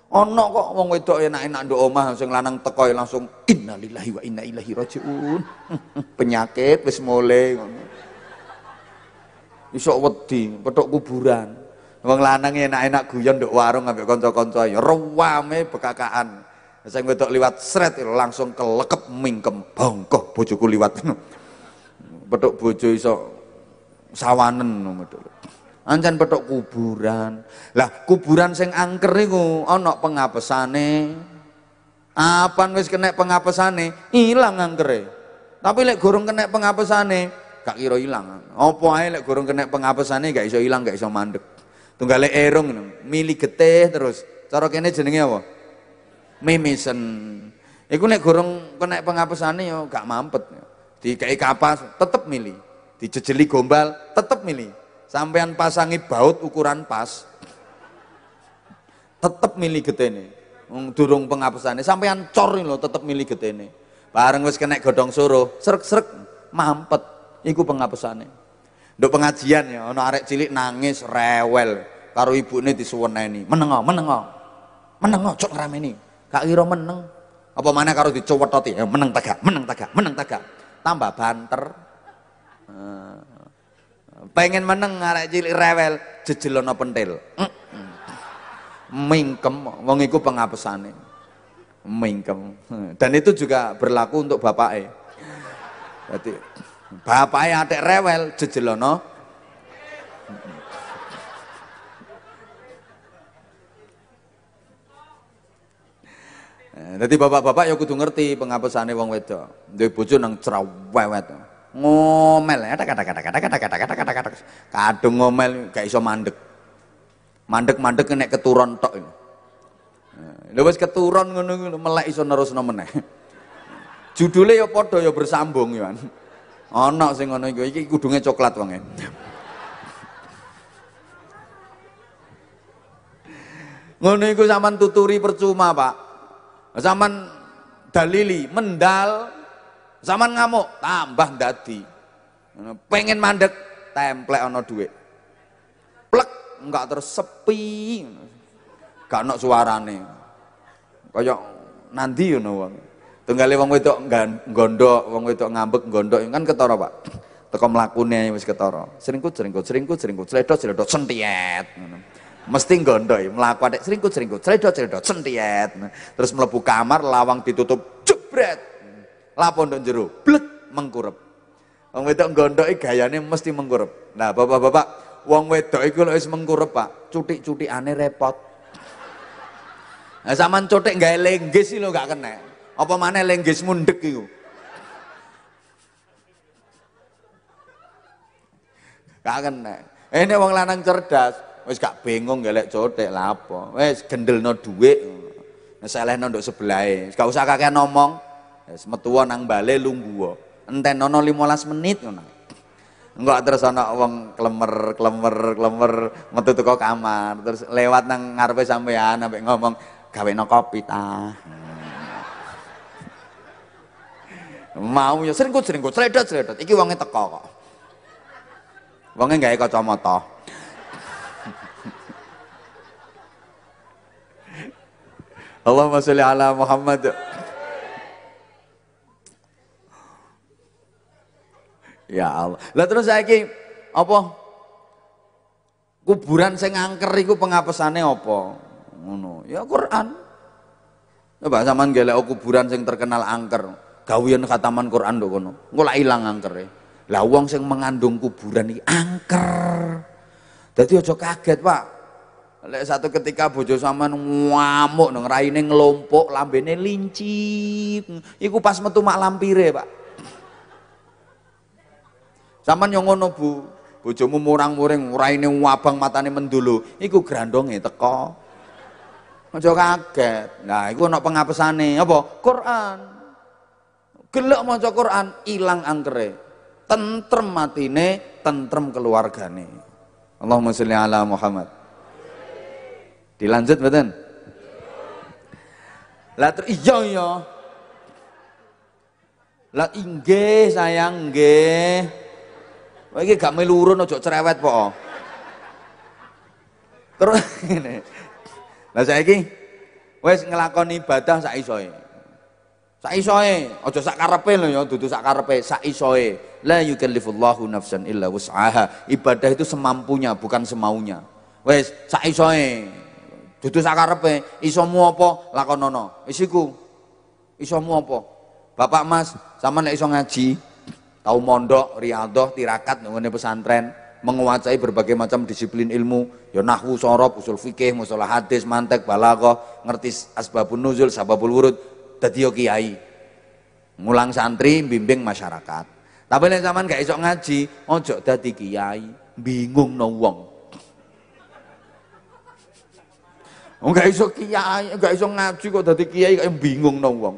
Ono kok wong wedok enak-enak nduk omah sing lanang teko langsung innalillahi wa inna ilaihi rajiun. Penyakit wis mulai ngono. Iso wedi petuk kuburan. Wong lanang enak-enak guyon nduk warung ambek kanca-kanca ya ruwame bekakaan. Sing wedok liwat sret langsung kelekep mingkem bongkoh bojoku liwat. Petuk bojo iso sawanen ngono Ancen petok kuburan. Lah kuburan sing angker iku ana pengapesane. Apan wis kena pengapesane, ilang angkere. Tapi lek gorong kena pengapesane, gak kira ilang. Apa ae lek gorong kena pengapesane gak iso ilang, gak iso mandek. Tunggale erung mili getih terus. Cara kene jenenge apa? Mimisen. Iku nek gorong kena pengapesane yo gak mampet. Dikai kapas tetep milih. Dijejeli gombal tetep milih sampean pasangi baut ukuran pas. Tetep milih getene. Durung penghapusannya sampean cor lo tetep milih getene. Bareng wis kena godong suruh serek-serek mampet iku penghapusannya Nduk pengajian ya ana arek cilik nangis rewel karo ibune disuweneni. Menengo menengo menengo cok ngrameni. Gak kira meneng. Apa mana karo dicowetoti? Ya meneng tegak meneng tegak meneng tegak. Tambah banter pengen meneng arek cilik rewel jejelono pentil. Mingkem wong iku pengapesane. Mingkem. Dan itu juga berlaku untuk bapak jadi bapak adik rewel jejelono. Jadi bapak-bapak ya kudu ngerti pengapesane wong wedok. Duwe bojo nang cerewet ngomel. Ya kata kata kata kata kata kata kata kata. Kadung ngomel gak iso mandek. Mandek mandek nek keturun tok ini. Lha wis keturun ngono melek iso nerusno meneh. Judule ya padha ya bersambung ya ana sing ngono iki kudunge coklat wonge ngono iku sampean tuturi percuma Pak. Sampean dalili mendal Zaman ngamuk tambah dadi. Pengen mandek templek ana dhuwit. Plek enggak terus sepi. Gak ono suarane. Kaya nanti ngono wong. Tunggale wong wedok gondok, wong wedok ngambek gondok kan ketara, Pak. Teko mlakune wis ketara. Seringkut seringkut seringkut seringkut sledot sledot sentiet. Mesti gondok mlaku adek seringkut seringkut sledot sledot sentiet. Terus mlebu kamar lawang ditutup jebret lapo ndok jero blek mengkurep wong wedok gondoki gayane mesti mengkurep nah bapak-bapak wong wedok iku lek wis mengkurep Pak cutik-cutikane repot nah sampean cutik gawe lenggis lho gak kena apa maneh lenggis mundek iku Gak kena. Ini wong lanang cerdas, wis gak bingung gelek cotek lah apa. Wis gendelno dhuwit. Neselehno nduk sebelahe. Gak usah kakek ngomong. Wis metu nang bale lungguh. Entenono 15 menit ngono. Enggak terus ana wong klemer klemer klemer metu teko kamar terus lewat nang ngarepe sampean sampe ngomong gawe no kopi ta. Mau ya sering seringkut sledot sledot iki wonge teko kok. Wonge gawe kacamata. Allahumma sholli ala Muhammad. Ya Allah. Lah terus saiki apa? Kuburan sing angker iku pengapesane apa? Ngono. Ya Quran. Coba sampean gelek kuburan sing terkenal angker. Gawian khataman Quran nduk kono. Engko lak ilang angkere. Lah wong sing mengandung kuburan iki angker. Dadi aja kaget, Pak. Lek satu ketika bojo sampean ngamuk nang raine ngelompok, lambene lincip. Iku pas metu mak lampire, Pak. Saman yang ngono Bu, bojomu murang-muring, raine wabang matane mendulu, iku grandonge teko. Aja kaget. Nah, iku ana pengapesane apa? Quran. Gelek maca Quran ilang angkere. Tentrem matine, tentrem keluargane. Allahumma sholli ala Muhammad. Dilanjut mboten? Lah iya iya. Lah inggih sayang nggih. Wah iki gak melu urun aja cerewet po. Terus ngene. Lah saiki wis nglakoni ibadah sak isoe. Sak isoe, aja sak karepe lho ya, dudu sak karepe, sak isoe. La yukallifullahu nafsan illa wus'aha. Ibadah itu semampunya, bukan semaunya. Wis sak isoe. Dudu sak karepe, isomu apa lakonono. Wis iku. Isomu apa? Bapak Mas, sama nek iso ngaji, tahu mondok, riadoh, tirakat mengenai pesantren, menguasai berbagai macam disiplin ilmu, ya nahwu, sorob, usul fikih, musola hadis, mantek, balaghah, ngerti asbabun nuzul, sababul wurud, dadi yo kiai. Ngulang santri, bimbing masyarakat. Tapi nek zaman gak isok ngaji, ojo dadi kiai, bingung no wong. Enggak iso kiai, enggak iso ngaji kok dadi kiai kayak bingung no wong.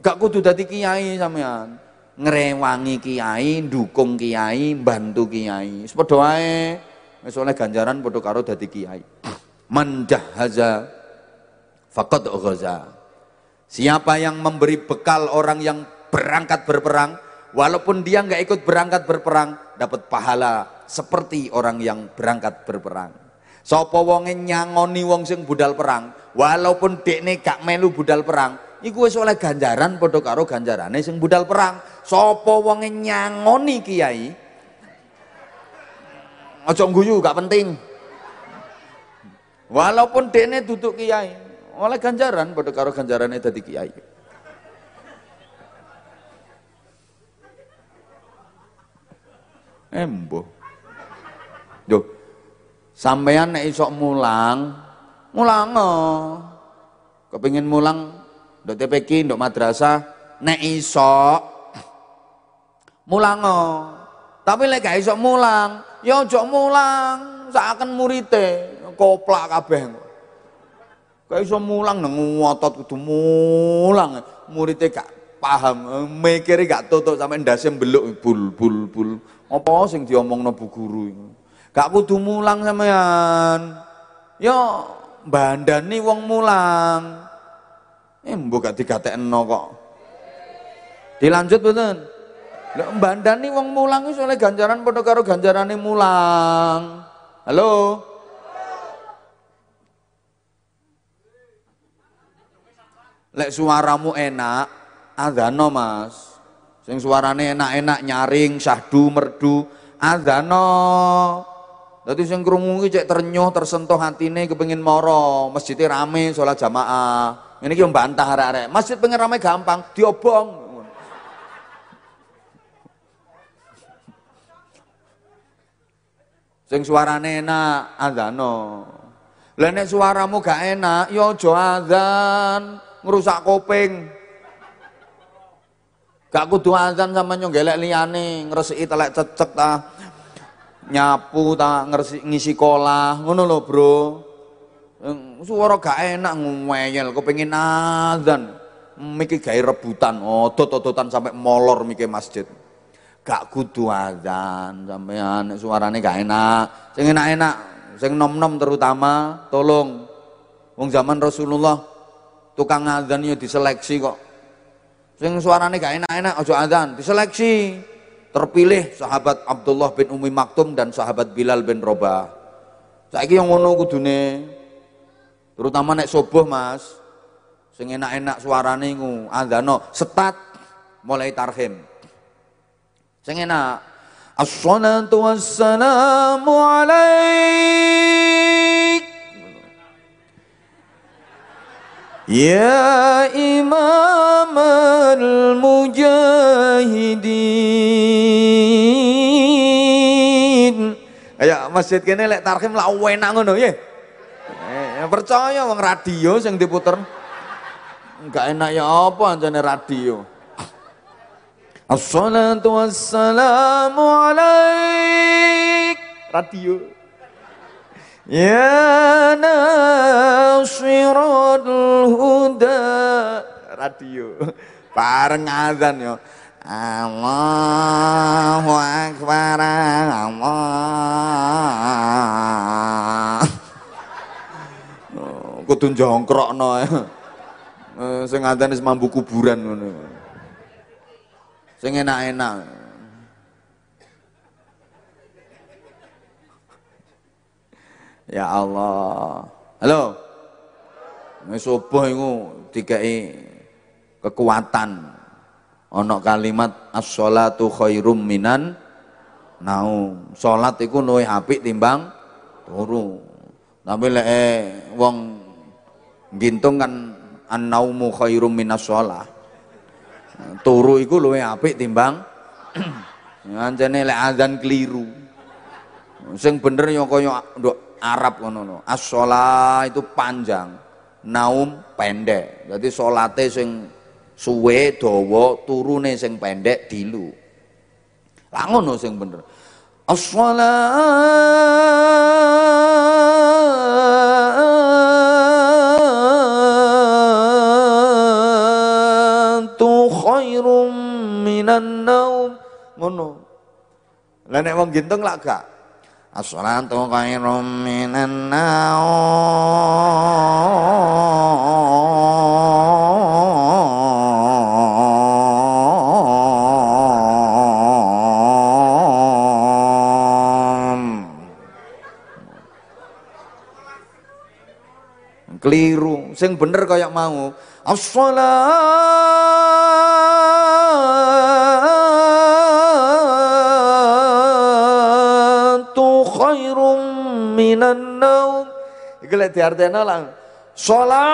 Gak kudu dadi kiai sampean ngrewangi kiai, dukung kiai, bantu kiai. Sepadha wae. Wis ganjaran padha karo dadi kiai. Manjahaza faqad ghaza. Siapa yang memberi bekal orang yang berangkat berperang, walaupun dia nggak ikut berangkat berperang, dapat pahala seperti orang yang berangkat berperang. Sapa wonge nyangoni wong sing budal perang, walaupun dekne gak melu budal perang, iku wis oleh ganjaran padha karo ganjarane sing budal perang. Sapa wonge nyangoni kiai? Aja guyu gak penting. Walaupun dene duduk kiai, oleh ganjaran padha karo ganjarane dadi kiai. Embo. Yo. Sampean nek isok mulang, mulang. Kepengin mulang ndok TPQ, ndok madrasah, nek iso mulang. Tapi lek gak iso mulang, ya aja mulang, seakan murite koplak kabeh. Gak iso mulang nang ngotot kudu mulang. Muridnya gak paham, mikire gak tutuk sampe ndase mbeluk bul bul bul. Apa sing diomongno Bu Guru iku? Gak kudu mulang sampean. Ya bandani wong mulang. Eh mbok gak digatekno kok. Dilanjut mboten? Lek mbandani wong mulang wis oleh ganjaran padha karo ganjarane mulang. Halo? Lek suaramu enak, adzano Mas. Sing suarane enak-enak nyaring, syahdu, merdu, adzano. Dadi sing krungu iki cek ternyuh, tersentuh hatine kepengin moro, masjidnya rame salat jamaah. Ini kita membantah arek-arek. Masjid pengen ramai gampang, diobong. Sing suarane enak, adzano. Lah suaramu gak enak, ya aja adzan, ngerusak kuping. Gak kudu adzan sama nyonggelek liyane, ngresiki telek cecek ta. Nyapu ta ngersi, ngisi kolah ngono lho bro. Suara gak enak ngomel kepengin azan. Mikir gawe rebutan. Oh dot-dotan sampai molor mikir masjid. Gak kudu azan. Sampean suarane gak enak. Sing enak-enak sing nom-nom terutama tolong. Wong zaman Rasulullah tukang azan ya diseleksi kok. Sing suarane gak enak-enak aja azan diseleksi terpilih sahabat Abdullah bin Umi Maktum dan sahabat Bilal bin Robah. Saiki yang ngono kudune. Terutama nek subuh, Mas. Sing enak-enak suarane ngu adzano setat mulai tarhim. Sing enak As-salatu wassalamu alaik Ya Imam al-mujahidin masjid kene lek tarhim lah enak ngono ya. Eh, percaya wong radio sing diputer. Enggak enak ya apa anjane radio. Assalatu wassalamu alaik. Radio. Ya nasirul huda radio bareng azan yo Allahu akbar Allah kudu jongkrokno sing azan wis mambu kuburan ngono sing enak-enak Ya Allah. Halo. Wis subuh iku dikai kekuatan. Ana kalimat as-sholatu khairum minan naum. Salat iku luwih apik timbang turu. Tapi lek wong gintung kan an-naumu khairum minas sholah. Turu iku luwih apik timbang Ancene lek azan keliru. Sing bener ya kaya Arab ngono no. as itu panjang, naum pendek. Jadi salate sing suwe dawa, turune sing pendek dilu. Lah ngono sing bener. As-salatu khairum minan naum. Ngono. Lah nek wong gintung lak gak As-salatu khairum minan keliru sing bener kayak mau as-salatu minan naum. Iku lek diarteno lang salat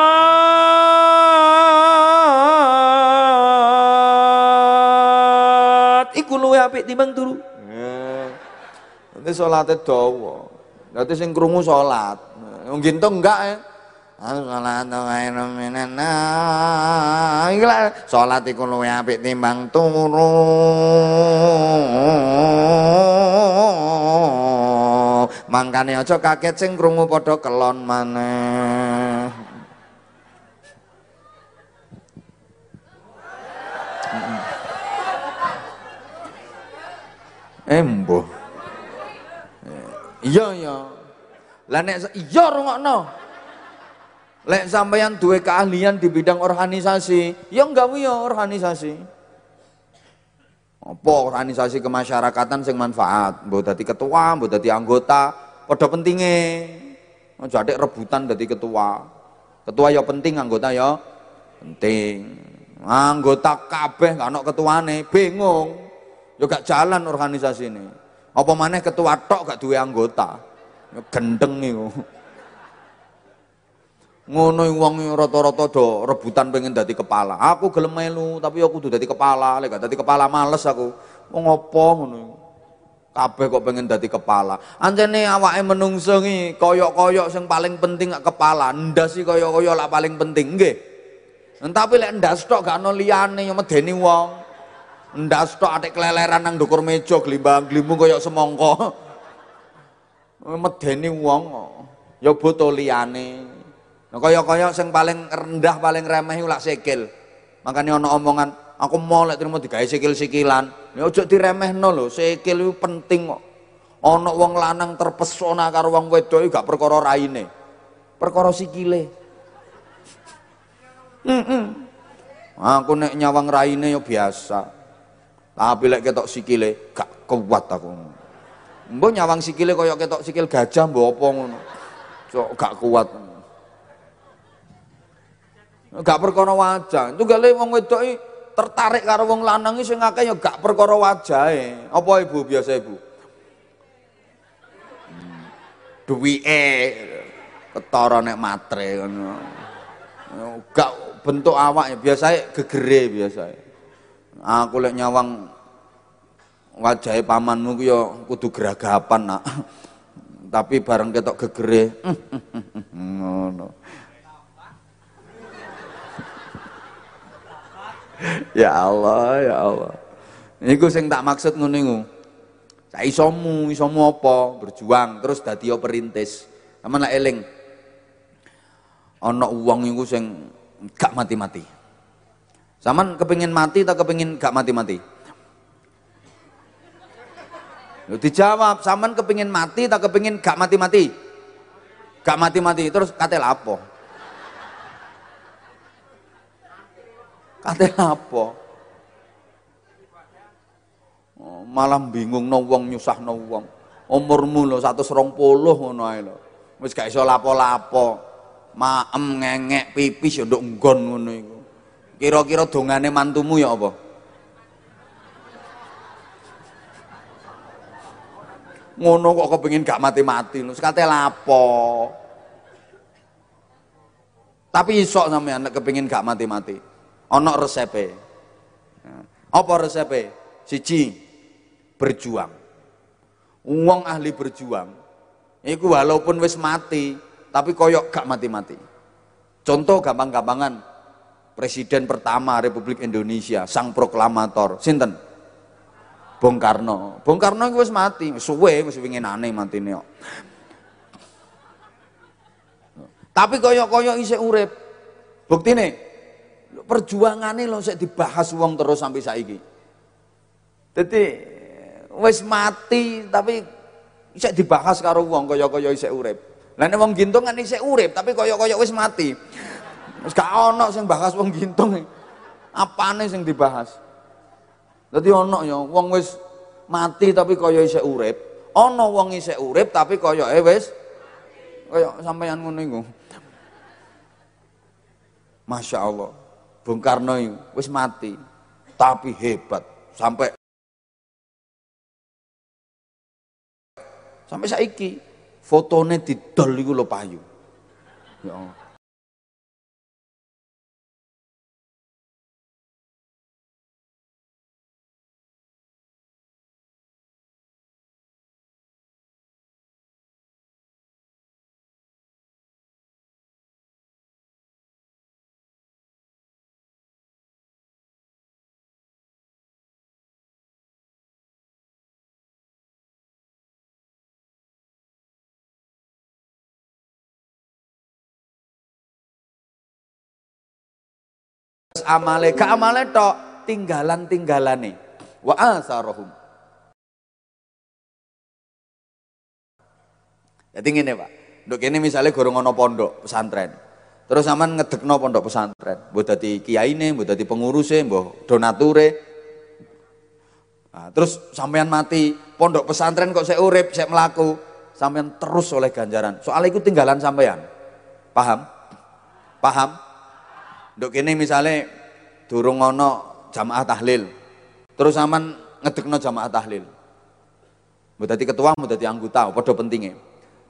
iku luwe apik timbang turu. Nanti salate dawa. Nanti sing krungu salat. Wong gintung enggak ya. Salatu khairum minan. Iku salat iku luwe apik timbang turu. Mangkane aja kaget sing krungu padha kelon maneh. Embo. Iya iya. Lah nek iya rungokno. Lek sampeyan duwe keahlian di bidang organisasi, ya enggak ya organisasi. Apa organisasi kemasyarakatan sing manfaat? Mbok dadi ketua mbok dadi anggota padha pentinge. Aja rebutan dadi ketua. Ketua ya penting anggota ya penting. Anggota kabeh gak ono ketuane bingung. Ya gak jalan organisasi ini. Apa maneh ketua tok gak duwe anggota? Ya gendeng iku ngono wong rata-rata do rebutan pengen dadi kepala. Aku gelem melu, tapi aku kudu dadi kepala. Lek gak dadi kepala males aku. Wong apa ngono. Kabeh kok pengen dadi kepala. Anjene awake menungso iki koyok-koyok sing paling penting gak kepala. Ndas sih koyok-koyok lah paling penting nggih. Tapi lek ndas tok gak ono liyane yo medeni wong. Ndas tok atik keleleran nang ndukur meja glimbang glimbung koyok semongko. medeni wong ya butuh liyane nah kaya-kaya paling rendah paling remeh iku lak sikil. Makanya ana omongan aku mau lek terima digawe sikil-sikilan. Ya ojo diremehno lho sikil itu penting kok. Ana wong lanang terpesona karo wong wedok gak perkara raine. Perkara sikile. Heeh aku nek nyawang raine ya biasa. Tapi lek ketok sikile gak kuat aku. Mbok nyawang sikile kaya ketok sikil gajah mbok apa ngono. Cok gak kuat. Gak perkara wajah. Itu gale wong wedok tertarik karo wong lanang sing akeh ya gak perkara wajahe. Apa Ibu biasa Ibu? Hmm. Duwike ketara nek matre ngono. Gak bentuk awak ya biasanya gegere biasanya. Aku lek nyawang wajahe pamanmu ku ya kudu geragapan nak. Tapi bareng ketok gegere ngono. Ya Allah, ya Allah. Niku sing tak maksud niku. Sak isomu, isomu apa? Berjuang terus dadi perintis. Sampeyan lek eling. Ana wong iku sing gak mati-mati. Saman kepingin mati tak kepingin gak mati-mati? Dijawab, saman kepingin mati tak kepingin gak mati-mati? Gak mati-mati, terus kate lapo? Kate lapo? Oh, malah bingung no wong nyusah no wong. Umurmu lo 120 ngono ae lho. Wis gak iso lapo-lapo. Maem ngengek pipis ya nduk nggon ngono iku. Kira-kira dongane mantumu ya apa? ngono kok kepengin gak mati-mati lu sekate lapo tapi iso sampean nek kepengin gak mati-mati ana resepe apa resepe siji berjuang wong ahli berjuang iku walaupun wis mati tapi koyok gak mati-mati contoh gampang-gampangan presiden pertama Republik Indonesia sang proklamator sinten Bung Karno. Bung Karno iku wis mati, suwe wis winginane matine kok. Tapi koyok-koyok isih urip. Buktine perjuangane lho sik dibahas wong terus sampai saiki. Dadi wis mati tapi isih dibahas karo wong kaya-kaya isih urip. Lah nek wong gintung kan isih urip tapi kaya-kaya wis mati. Wis gak ono sing bahas wong gintung. Apane sing dibahas? Dadi ana ya wong wis mati tapi kaya isih urip, ana wong isih urip tapi kayake wis kaya sampeyan ngono iku. Masya Allah, Bung Karno wis mati, tapi hebat sampai sampai saiki fotone didol iku lho payu. Ya Allah. Amale ka amale tok tinggalan-tinggalane. Wa asarahum. Jadi ngene Pak. Nduk kene misalnya gorong ana pondok pesantren. Terus aman ngedekno pondok pesantren. Mbok dadi kiyaine mbok dadi penguruse mbok donature. Nah, terus sampean mati pondok pesantren kok saya urip saya melaku sampean terus oleh ganjaran. Soalnya itu tinggalan sampean. Paham? Paham Nduk kene misale durung ana jamaah tahlil. Terus aman ngedekno jamaah tahlil. Dadi ketua, mbok dadi anggota, padha pentinge.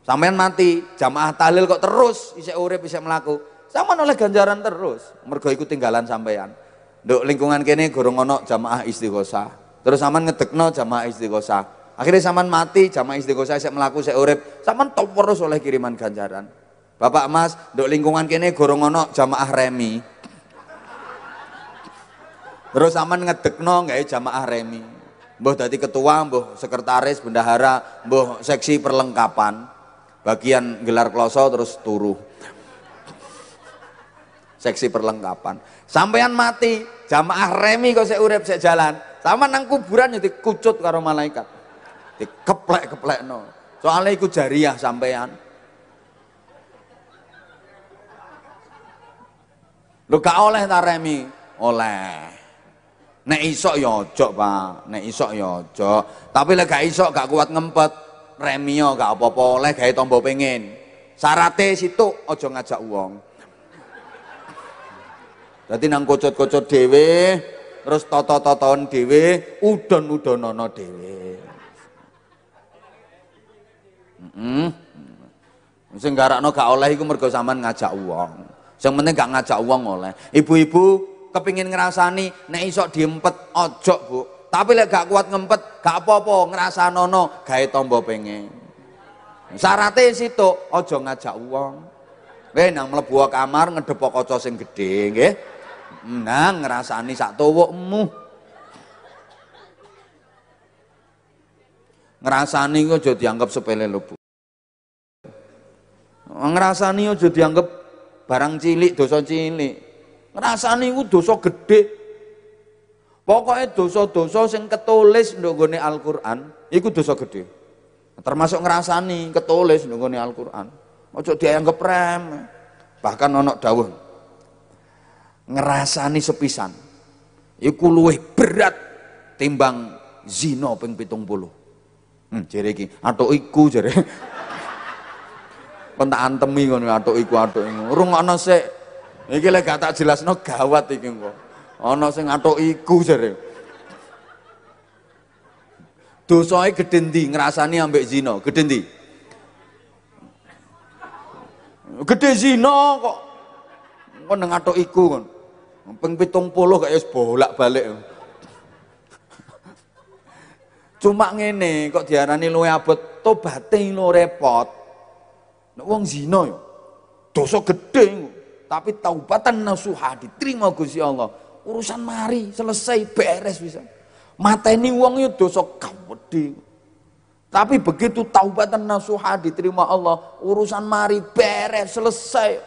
Sampean mati, jamaah tahlil kok terus isih urip, isih mlaku. Sampean oleh ganjaran terus. Mergo iku tinggalan sampean. Nduk lingkungan kene gorong ana jamaah istighosah. Terus sampean ngedekno jamaah istighosah. Akhirnya sampean mati, jamaah istighosah isih mlaku, isih urip. Sampean top terus oleh kiriman ganjaran. Bapak Mas, nduk lingkungan kene gorong ana jamaah remi. Terus aman ngedekno gawe jamaah remi. Mbah dadi ketua, mbah sekretaris, bendahara, mbah seksi perlengkapan. Bagian gelar kloso terus turu. Seksi perlengkapan. Sampean mati, jamaah remi kok saya urip saya jalan. Sama nang kuburan ya dikucut karo malaikat. Dikeplek-keplek no. Soalnya ikut jariah sampean. Lu gak oleh ta remi? Oleh. Nek isok ya aja, Pak. Nek isok ya aja. Tapi lek gak isok gak kuat ngempet, remi yo gak apa-apa oleh gawe tombo pengen. Sarate situ aja ngajak uang. Dadi nang kocut-kocut dhewe, terus toto-toton dhewe, udon-udonono dhewe. Heeh. Sing garakno gak oleh iku mergo sampean ngajak uang. Sing penting gak ngajak uang oleh. Ibu-ibu kepingin ngerasani nek isok diempet ojo Bu. Tapi lek gak kuat ngempet, gak apa-apa ngrasanono gawe tombo pengen. Syaratnya situ ojo ngajak uang. Kowe nang mlebu kamar ngedepok kaca sing gedhe nggih. Nang ngrasani sak tuwukmu. Ngrasani ku aja dianggap sepele lho Bu. Ngrasani aja dianggap barang cilik, dosa cilik. Ngrasani ku dosa gede. Pokoknya dosa-dosa sing ketulis ndok gone Al-Qur'an iku dosa gede. Termasuk ngrasani ketulis ndok gone Al-Qur'an. Ojo dianggap remeh. Bahkan ana dawuh ngerasani sepisan iku luwih berat timbang zina ping 70. Hmm, jere iki atuk iku jere. Kon tak antemi ngono atuk iku atuk iku. Rungokno sik. Iki lek gak tak jelasno gawat iki engko. Ana sing atuk iku jere. Dosae gedhe ndi ngrasani ambek zina? Gedhe ndi? Gedhe zina kok. Kok nang atuk iku kon. Ping 70 gak wis bolak-balik. Cuma ngene kok diarani luwe abot tobaté lo repot. Nek wong zina yo dosa gedhe tapi taubatan nasuha diterima Gusti Allah. Urusan mari selesai beres bisa. Mateni wong yo dosa kawedhe. Tapi begitu taubatan nasuha diterima Allah, urusan mari beres selesai.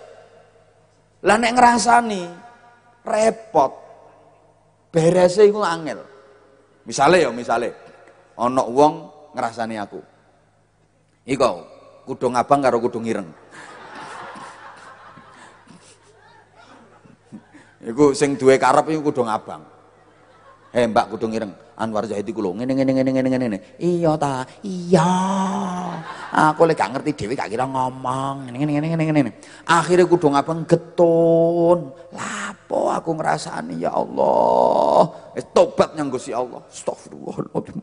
Lah nek ngrasani repot. Berese iku angel. Misale ya, misale ana wong ngrasani aku. Iko kudung abang karo kudung ireng. Iku sing duwe karep iku kudung abang. Eh Mbak kudung ireng, Anwar Zahid iku lho ngene ngene ngene ngene ngene. Iya ta? Iya. Aku lek gak ngerti dhewe gak kira ngomong ngene ngene ngene ngene. Akhire kudung abang getun. Lapo aku ngrasani ya Allah. Wis tobat nyang Gusti Allah. Astagfirullahaladzim.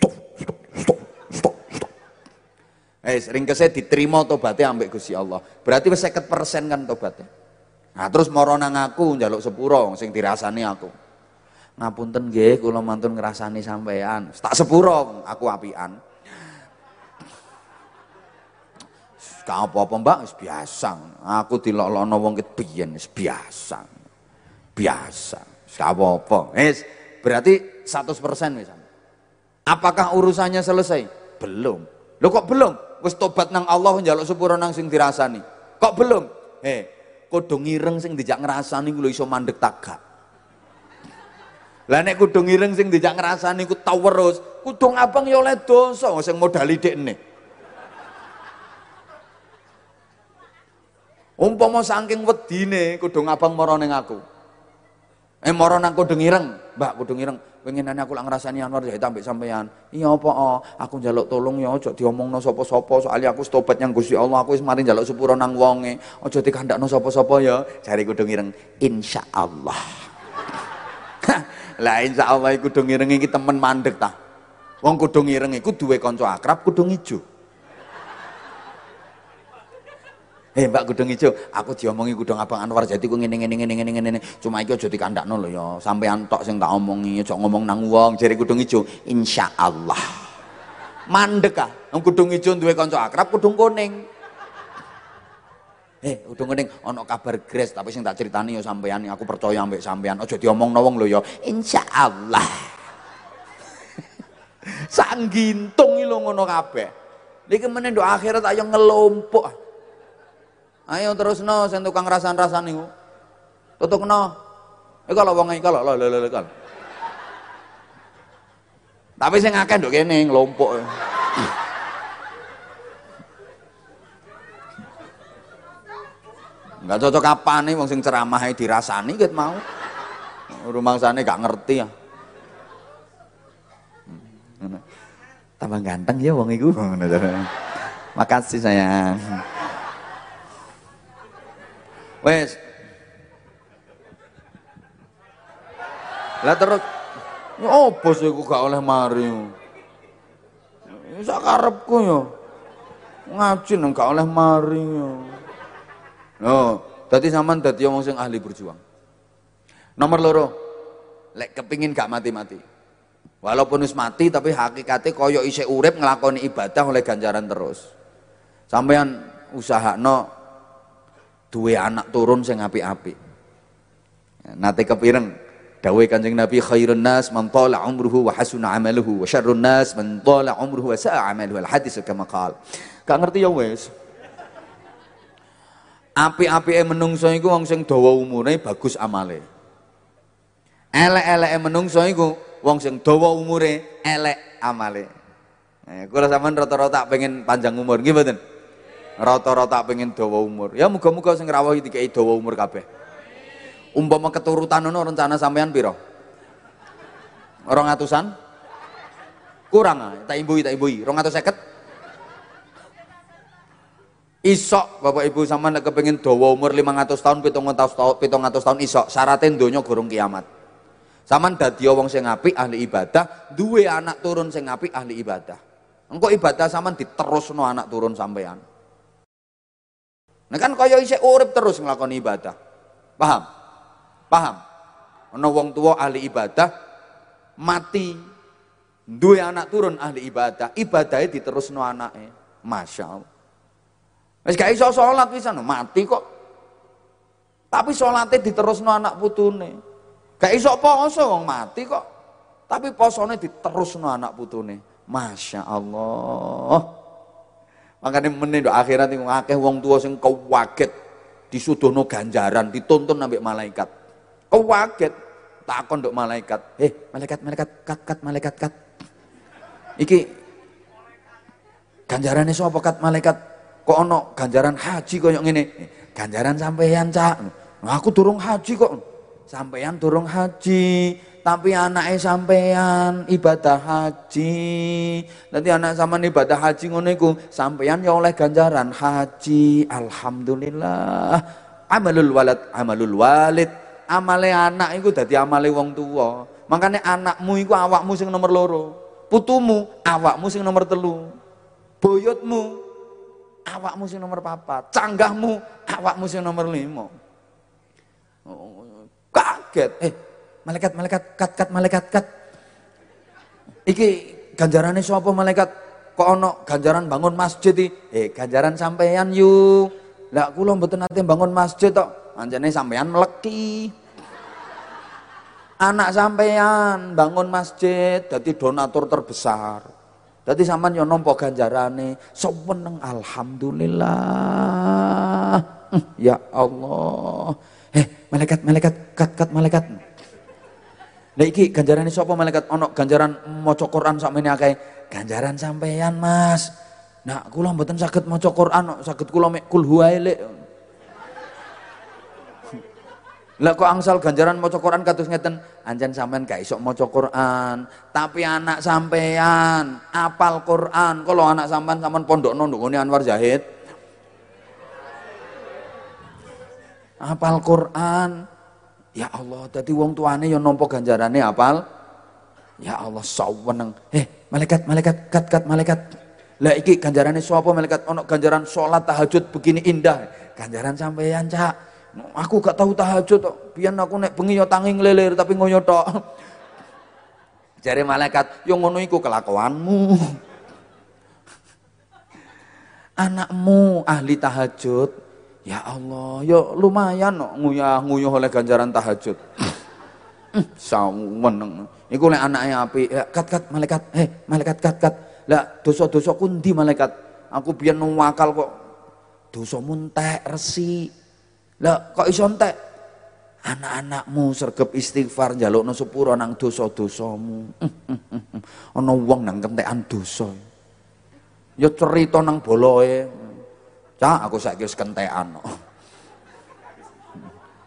Stop, stop, stop, stop, stop. Eh, sering kese diterima tobatnya ambek Gusti Allah. Berarti wis 50% kan tobatnya. Nah, terus moro nang aku njaluk sepuro sing dirasani aku. Ngapunten nggih kula mantun ngrasani sampean. Tak sepuro aku apian. Gak apa-apa Mbak, biasa. Aku dilokno wong ket biyen biasa. Biasa. Gak apa-apa. Wis berarti 100% wis. Apakah urusannya selesai? Belum. Lo kok belum? Wis nang Allah njaluk sepuro nang sing dirasani. Kok belum? Heh, kudu ngireng sing dijak ngrasani ku lho iso mandek tagak. Lah nek kudu ngireng sing dijak ngrasani ku tau terus, kudu abang ya oleh dosa sing modali dekne. Umpama saking wedine kudu abang mara ning aku. Eh mara nang kudu ngireng, Mbak kudu ngireng. Pengenane aku lak ngrasani Anwar Zahid ambek sampean. Iya apa oh, aku njaluk tolong ya aja diomongno sapa-sapa soalnya aku tobat yang Gusti Allah aku wis mari njaluk sepuro nang wonge. Aja dikandakno sapa-sapa ya. Jare kudu ngireng insyaallah. lah insyaallah kudu ngireng iki temen mandek ta. Wong kudu ngireng iku duwe kanca akrab kudu ngijo. Eh Mbak Gudung Ijo, aku diomongi Gudung Abang Anwar jadi ku ngene ngene ngene ngene ngene. Cuma iki aja dikandakno lho ya. Sampean tok sing tak omongi, aja ngomong nang wong. Jare Gudung Ijo, insyaallah. Mandek ah. Wong Gudung Ijo duwe kanca akrab Gudung Kuning. Eh, Gudung Kuning ana kabar gres tapi sing tak critani ya sampean, aku percaya ambek sampean. Aja diomongno wong lho ya. Insyaallah. gintung iki lho ngono kabeh. Niki meneh nduk akhirat ayo ngelompok. Ayo terusno sing tukang rasan-rasan niku. Tutukno. Iku kalau wong kalau lho Tapi sing akeh nduk kene nglompok. Enggak cocok apa nih wong sing ceramah dirasani ket mau. Rumangsane gak ngerti ya. Tambah ganteng ya wong iku. Makasih sayang. Wes. Lah terus opo sih aku gak oleh mari. Sak karepku yo. Ngaji nang gak oleh mari yo. Oh, dadi sampean dadi wong sing ahli berjuang. Nomor loro, lek kepingin gak mati-mati. Walaupun wis mati tapi hakikatnya koyo isih urip ngelakoni ibadah oleh ganjaran terus. Sampean usahakno duwe anak turun sing apik-apik. Nate kepireng dawuh Kanjeng Nabi khairun nas man tala umruhu wa hasuna amaluhu wa syarrun nas man tala umruhu wa sa'a amaluhu al hadis kama qala. Gak ngerti ya wis. Apik-apike menungso iku wong sing dawa umure bagus amale. Elek-eleke menungso iku wong sing dawa umure elek amale. Eh, kula sampean rata-rata pengen panjang umur, nggih mboten? Rata-rata pengen dawa umur. Ya muga-muga sing rawuh dikai dawa umur kabeh. Umpama keturutan ono rencana sampean piro? Orang atusan? Kurang, tak imbui, tak imbui. Rong atus seket? Isok Bapak Ibu sama nek kepengin dawa umur 500 tahun, 700 tahun, 700 tahun isok. Syaratnya donya gorong kiamat. Saman dadi wong sing apik ahli ibadah, duwe anak turun sing apik ahli ibadah. Engko ibadah sampean diterusno anak turun sampean. Nah kan kaya isih urip terus nglakoni ibadah. Paham? Paham? Ana wong tua ahli ibadah mati duwe anak turun ahli ibadah, ibadahnya diterusno anake. Masya Allah. Wis gak iso salat pisan mati kok. Tapi salate diterusno anak putune. Gak iso poso wong mati kok. Tapi posone diterusno anak putune. Masya Allah. Makanya meneh akhirat iku akeh wong tua sing kewaget disuduhno ganjaran, dituntun ambek malaikat. Kewaget takon nduk malaikat. Eh, malaikat, malaikat, kat, kat, malaikat, kat. Iki ganjarannya sapa kat malaikat? Kok ono ganjaran haji koyo ngene? Ganjaran sampeyan, Cak. Nah, aku durung haji kok sampean durung haji tapi anaknya sampean ibadah haji. Nanti anak sama ibadah haji ngono sampean ya oleh ganjaran haji. Alhamdulillah. Amalul walad amalul walid. Amale anak iku dadi amale wong tua makanya anakmu iku awakmu sing nomor loro. Putumu awakmu sing nomor telu. Boyotmu awakmu sing nomor papat. Canggahmu awakmu sing nomor lima. Kaget. Eh, malaikat, malaikat, kat, kat, malaikat, kat. Iki ganjarannya siapa malaikat? Kok ono ganjaran bangun masjid iki? Eh, ganjaran sampeyan yuk. Lah kula mboten nate bangun masjid tok. Anjane sampeyan meleki. Anak sampeyan bangun masjid dadi donatur terbesar. Dadi sampean yo nampa ganjarane. Seneng alhamdulillah. Ya Allah eh malaikat malaikat kat kat malaikat Lah iki ganjaran sapa malaikat? Ono ganjaran maca Quran sakmene akeh. Ganjaran sampeyan Mas. Nah kula mboten saged maca Quran saged kula mek kul huwaile Lah kok angsal ganjaran maca Quran kados ngeten, anjen sampean gak iso maca Quran, tapi anak sampean apal Quran. Kalau anak sampean sampean pondokno ndukune Anwar Zahid, apal Quran. Ya Allah, tadi wong tuane yang nompo ganjarane apal. Ya Allah, saweneng. Eh, malaikat, malaikat, kat, kat, malaikat. Lah iki ganjarane sapa malaikat ono ganjaran sholat tahajud begini indah. Ganjaran sampeyan, Cak. Aku gak tahu tahajud. Biyen aku nek bengi yo tangi nglelir tapi ngoyo tok. Jare malaikat, yo ngono iku kelakuanmu. Anakmu ahli tahajud, Ya Allah, ya lumayan no, nguyah nguyuh oleh ganjaran tahajud. Hmm, saweneng. Iku lek anake apik, ya, kat kat malaikat, eh malaikat kat kat. Lah dosa-dosa kundi malaikat. Aku biyen wakal kok dosamu entek resi. Lah kok iso entek? Anak-anakmu sergap istighfar njalukno sepuro nang dosa-dosamu. Ana wong nang kentekan dosa. Ya cerita nang boloe. Cak aku saiki wis kentekan.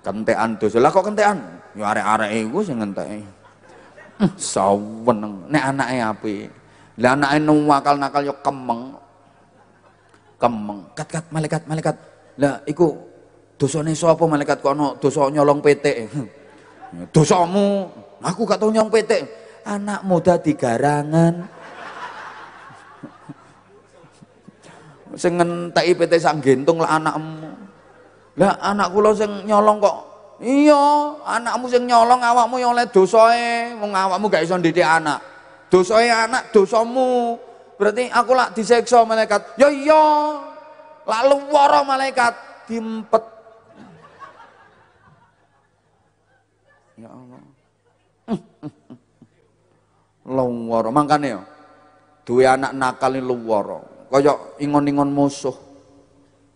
Kentekan dosa. Lah kok kentekan? Ya arek-areke iku sing ngenteki. Saweneng nek anake apik. Lah anake nakal-nakal ya kemeng. Kemeng. Kat kat malaikat malaikat. Lah iku dosane sapa malaikat kok ana dosa nyolong PT. Dosamu. Aku gak tau nyolong PT. Anak muda di garangan. Sing ngenteki PT sang gentung lah anakmu. Lah anak kula sing nyolong kok Iya, anakmu sing nyolong awakmu yang oleh dosae, wong awakmu gak iso ndidik anak. Dosae anak dosamu. Berarti aku lak diseksa malaikat. Ya iya. Lalu wara malaikat diempet. Ya Allah. Luwara, mangkane ya. Duwe anak nakal luwara. Kaya ingon-ingon musuh.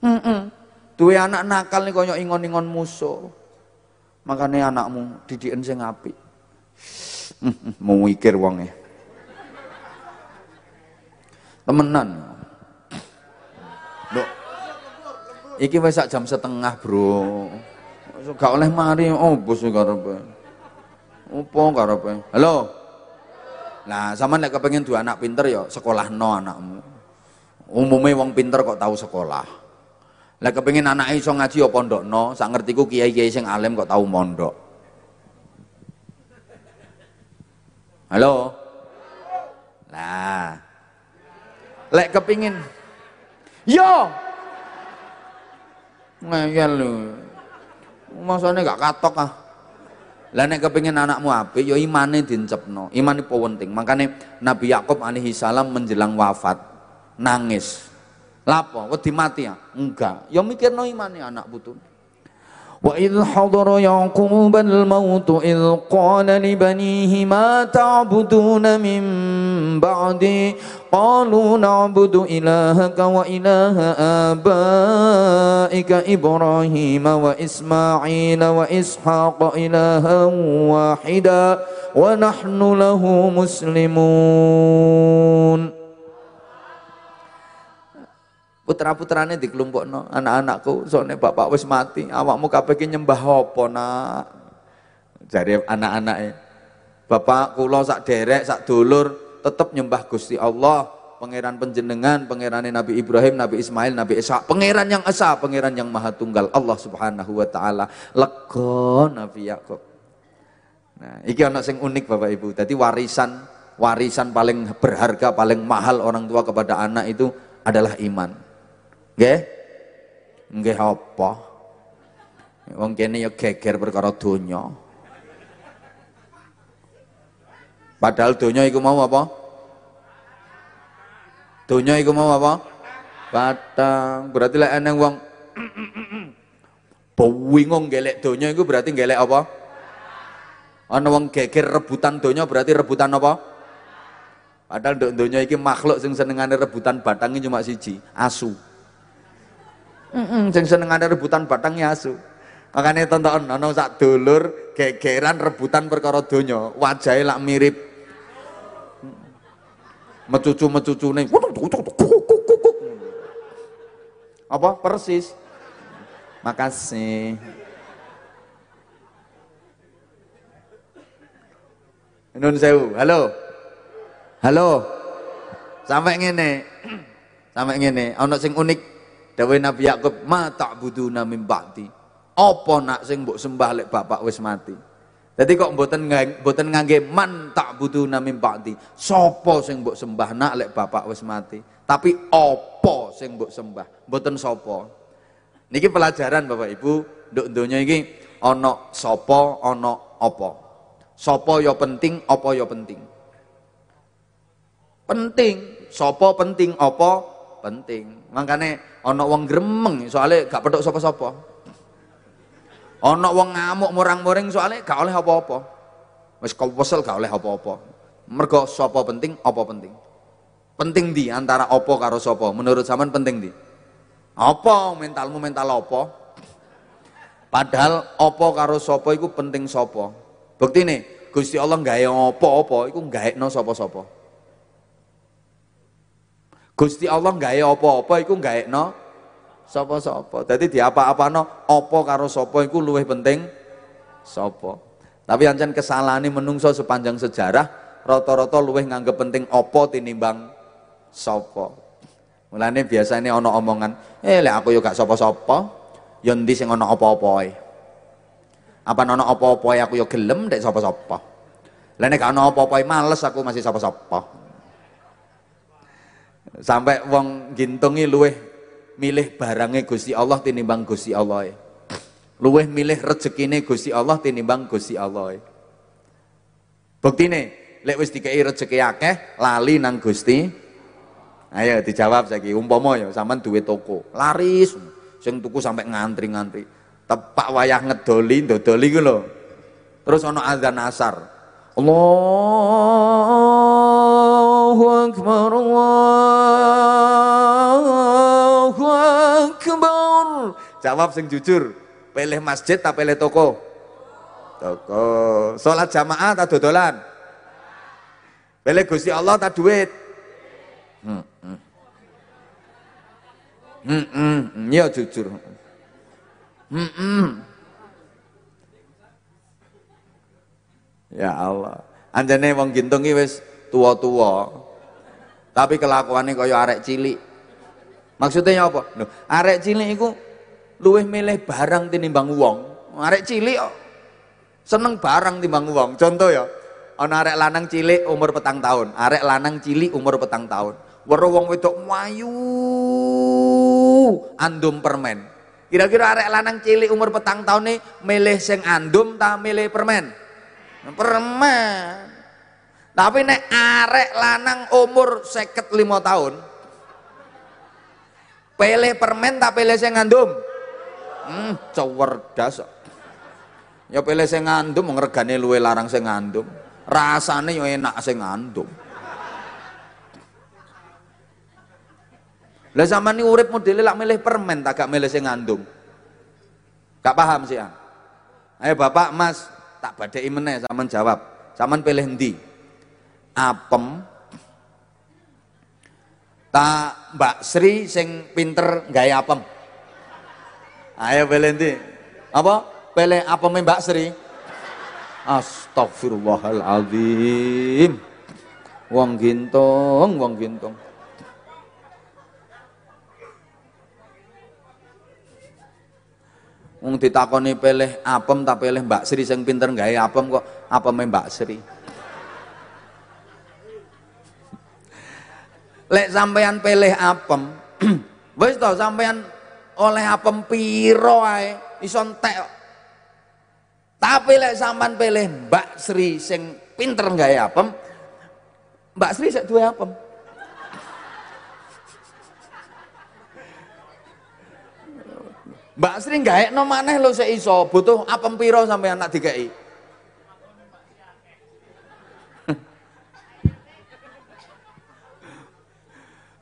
Heeh. Duwe anak nakal kaya ingon-ingon musuh. Makanya anakmu didikan sing apik. Mau mikir wonge. Temenan. Loh. Iki wis jam setengah, Bro. Gak oleh mari oh bos karepe. Opo karepe? Halo. Nah, sama nek kepengen dua anak pinter ya sekolah no anakmu. Umumnya wong pinter kok tahu sekolah. Lah kepengin anake iso ngaji ya pondokno, sak ngertiku kiai-kiai sing alim kok tau mondok. Halo. Lah. Lek kepingin Yo. Ngeyel lho. Masane gak katok ah. Lah nek kepingin anakmu apik ya imane dincepno. Imane penting. Makane Nabi Yakub alaihi salam menjelang wafat nangis. Lapo, wedi mati ya? Enggak. Ya mikirno imane ya, anak putu. Wa idh hadara Yaqub al-maut idh qala li banihi ma ta'buduna min ba'di qalu na'budu ilahaka wa ilaha abaika Ibrahim wa Ismail wa Ishaq ilahan wahida wa nahnu lahu muslimun putra-putrane dikelompokno. Anak-anakku soalnya bapak wis mati. Awakmu kabeh ki nyembah apa nak? Jare anak-anake. Bapak kula sak derek sak dulur tetep nyembah Gusti Allah. Pangeran penjenengan pangerane Nabi Ibrahim Nabi Ismail Nabi Isa. Pangeran yang esa pangeran yang maha tunggal Allah Subhanahu wa taala. Lega Nabi Yakub nah iki ana sing unik Bapak Ibu. Jadi warisan warisan paling berharga paling mahal orang tua kepada anak itu adalah iman Nggih? Nggih apa? Wong kene ya geger perkara donya. Padahal donya iku mau apa? Donya iku mau apa? Batang. Berarti lek eneng wong bingung gelek donya iku berarti gelek apa? Ana wong geger rebutan donya berarti rebutan apa? Padahal donya iki makhluk sing senengane rebutan batangnya cuma siji, asu. Heeh, sing senengane rebutan batang ya asu. Makane tonton ana sak dulur gegeran rebutan perkara donya, wajahe lak mirip mecucu-mecucune. Apa? Persis. Makasih. Nun sewu. Halo. Halo. Sampai ngene. Sampai ngene, ana sing unik Dawe Nabi Yakub, "Ma ta'buduna min ba'di." Apa nak sing mbok sembah lek bapak wis mati? Jadi kok mboten mboten ngangge man ta'buduna min ba'di. Sopo sing mbok sembah nak lek bapak wis mati? Tapi apa sing mbok sembah? Mboten sapa. Niki pelajaran Bapak Ibu, nduk donya iki ana sapa, ana apa. Sapa ya penting, apa ya penting. Penting, sapa penting, apa penting. Makanya ana wong gremeng soalnya gak petuk sapa-sapa. Ana wong ngamuk murang-muring soalnya gak oleh apa-apa. Wis kewesel gak oleh apa-apa. Mergo sapa penting, apa penting. Penting di antara apa karo sapa? Menurut zaman penting di. Apa mentalmu mental apa? Padahal apa karo sapa iku penting sapa. Buktine Gusti Allah gawe apa-apa iku gaekno sapa-sapa. Gusti Allah gawe apa-apa iku gaekno sapa-sapa. Dadi diapa-apano apa karo sapa iku luwih penting sapa. Tapi ancen kesalahane menungso sepanjang sejarah rata-rata luwih nganggep penting apa tinimbang sapa. Mulane biasanya ana omongan, "Eh lek aku yo gak sapa-sapa, yo endi sing ana apa-apae." Apa ana apa-apae aku yo gelem sapa-sapa. Lah nek gak ana apa-apae males aku masih sapa-sapa. Sampai wong gintungi luweh milih barangnya Gusti Allah tinimbang Gusti Allah. Luweh milih rezekine Gusti Allah tinimbang Gusti Allah. Buktine, lek wis dikei rezeki akeh lali nang Gusti Ayo dijawab saiki, umpama ya sampean duwe toko, laris sing tuku sampai ngantri-ngantri. Tepak wayah ngedoli, ndodoli ku lho. Terus ana azan asar. Allahu akbar Allahu akbar. Jawab sing jujur. Pilih masjid tak pilih toko? Toko. Salat jamaah tak dodolan? Pilih Gusti Allah tak duit? Hmm. Hmm, hmm, ya jujur. Hmm, hmm. Ya Allah. Anjane wong gintung iki wis tua-tua. Tapi kelakuannya kaya arek cilik. Maksudnya apa? Loh, arek cilik iku luwih milih barang tinimbang wong. Arek cilik seneng barang timbang wong. Contoh ya, ana arek lanang cilik umur petang tahun, arek lanang cilik umur petang tahun. Weruh wong wedok mayu andum permen. Kira-kira arek lanang cilik umur petang tahun nih milih sing andum tak milih permen? Permen. Tapi nek arek lanang umur seket lima tahun, pilih permen tak pilih sing andum? Hmm, cewerdas. Ya pilih sing ngandum ngregane luwe larang sing ngandum. Rasane yo enak sing ngandum. Lah ini urip modele lak milih permen tak gak milih sing ngandung. Gak paham sih ya. Ayo Bapak, Mas, tak badai meneh zaman jawab. Zaman pilih ndi? Apem tak Mbak Sri sing pinter gawe apem. Ayo pilih ndi? Apa? Pilih apem Mbak Sri. Astagfirullahaladzim. Wong gintung, wong gintung. Wong ditakoni pilih apem tak pilih Mbak Sri sing pinter gawe apem kok apeme Mbak Sri. Lek sampean pilih apem, wis to sampean oleh apem piro ae iso entek. Tapi lek sampean pilih Mbak Sri sing pinter gawe apem, Mbak Sri sik duwe apem. Mbak Sri nggak no maneh lo seiso butuh apa piro sampai anak dikai.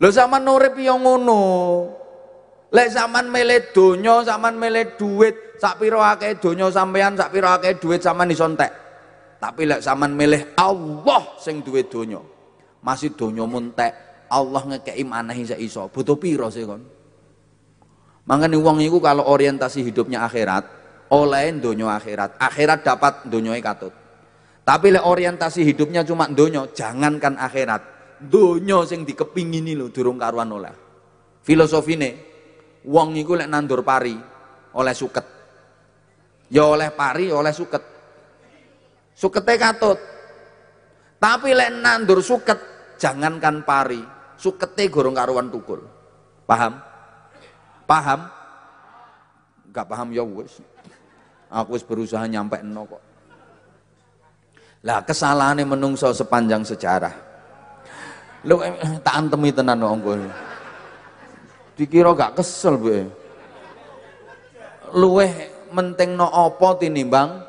Lo zaman nurip yang ngono. Lek zaman mele donya, zaman mele duit, sak piro akeh donya sampean, sak piro akeh duit zaman disontek. Tapi lek zaman milih Allah sing duit donya. Masih donya muntek, Allah ngekei maneh iso. Butuh piro sih kon? Makanya uang itu kalau orientasi hidupnya akhirat, oleh donyo akhirat. Akhirat dapat donyo katut. Tapi le orientasi hidupnya cuma donyo, jangankan akhirat. Donyo sing dikepingini lo durung karuan oleh. Filosofine, uang itu lek nandur pari oleh suket. Ya oleh pari, oleh suket. Sukete katut. Tapi lek nandur suket, jangankan pari, sukete gorong karuan tukul. Paham? Paham? Gak paham ya wis. Aku wis berusaha nyampe kok. Lah kesalahannya menungso sepanjang sejarah. Lu tak antemi tenan wong kowe. Dikira gak kesel bu. Luweh menting no opo tinimbang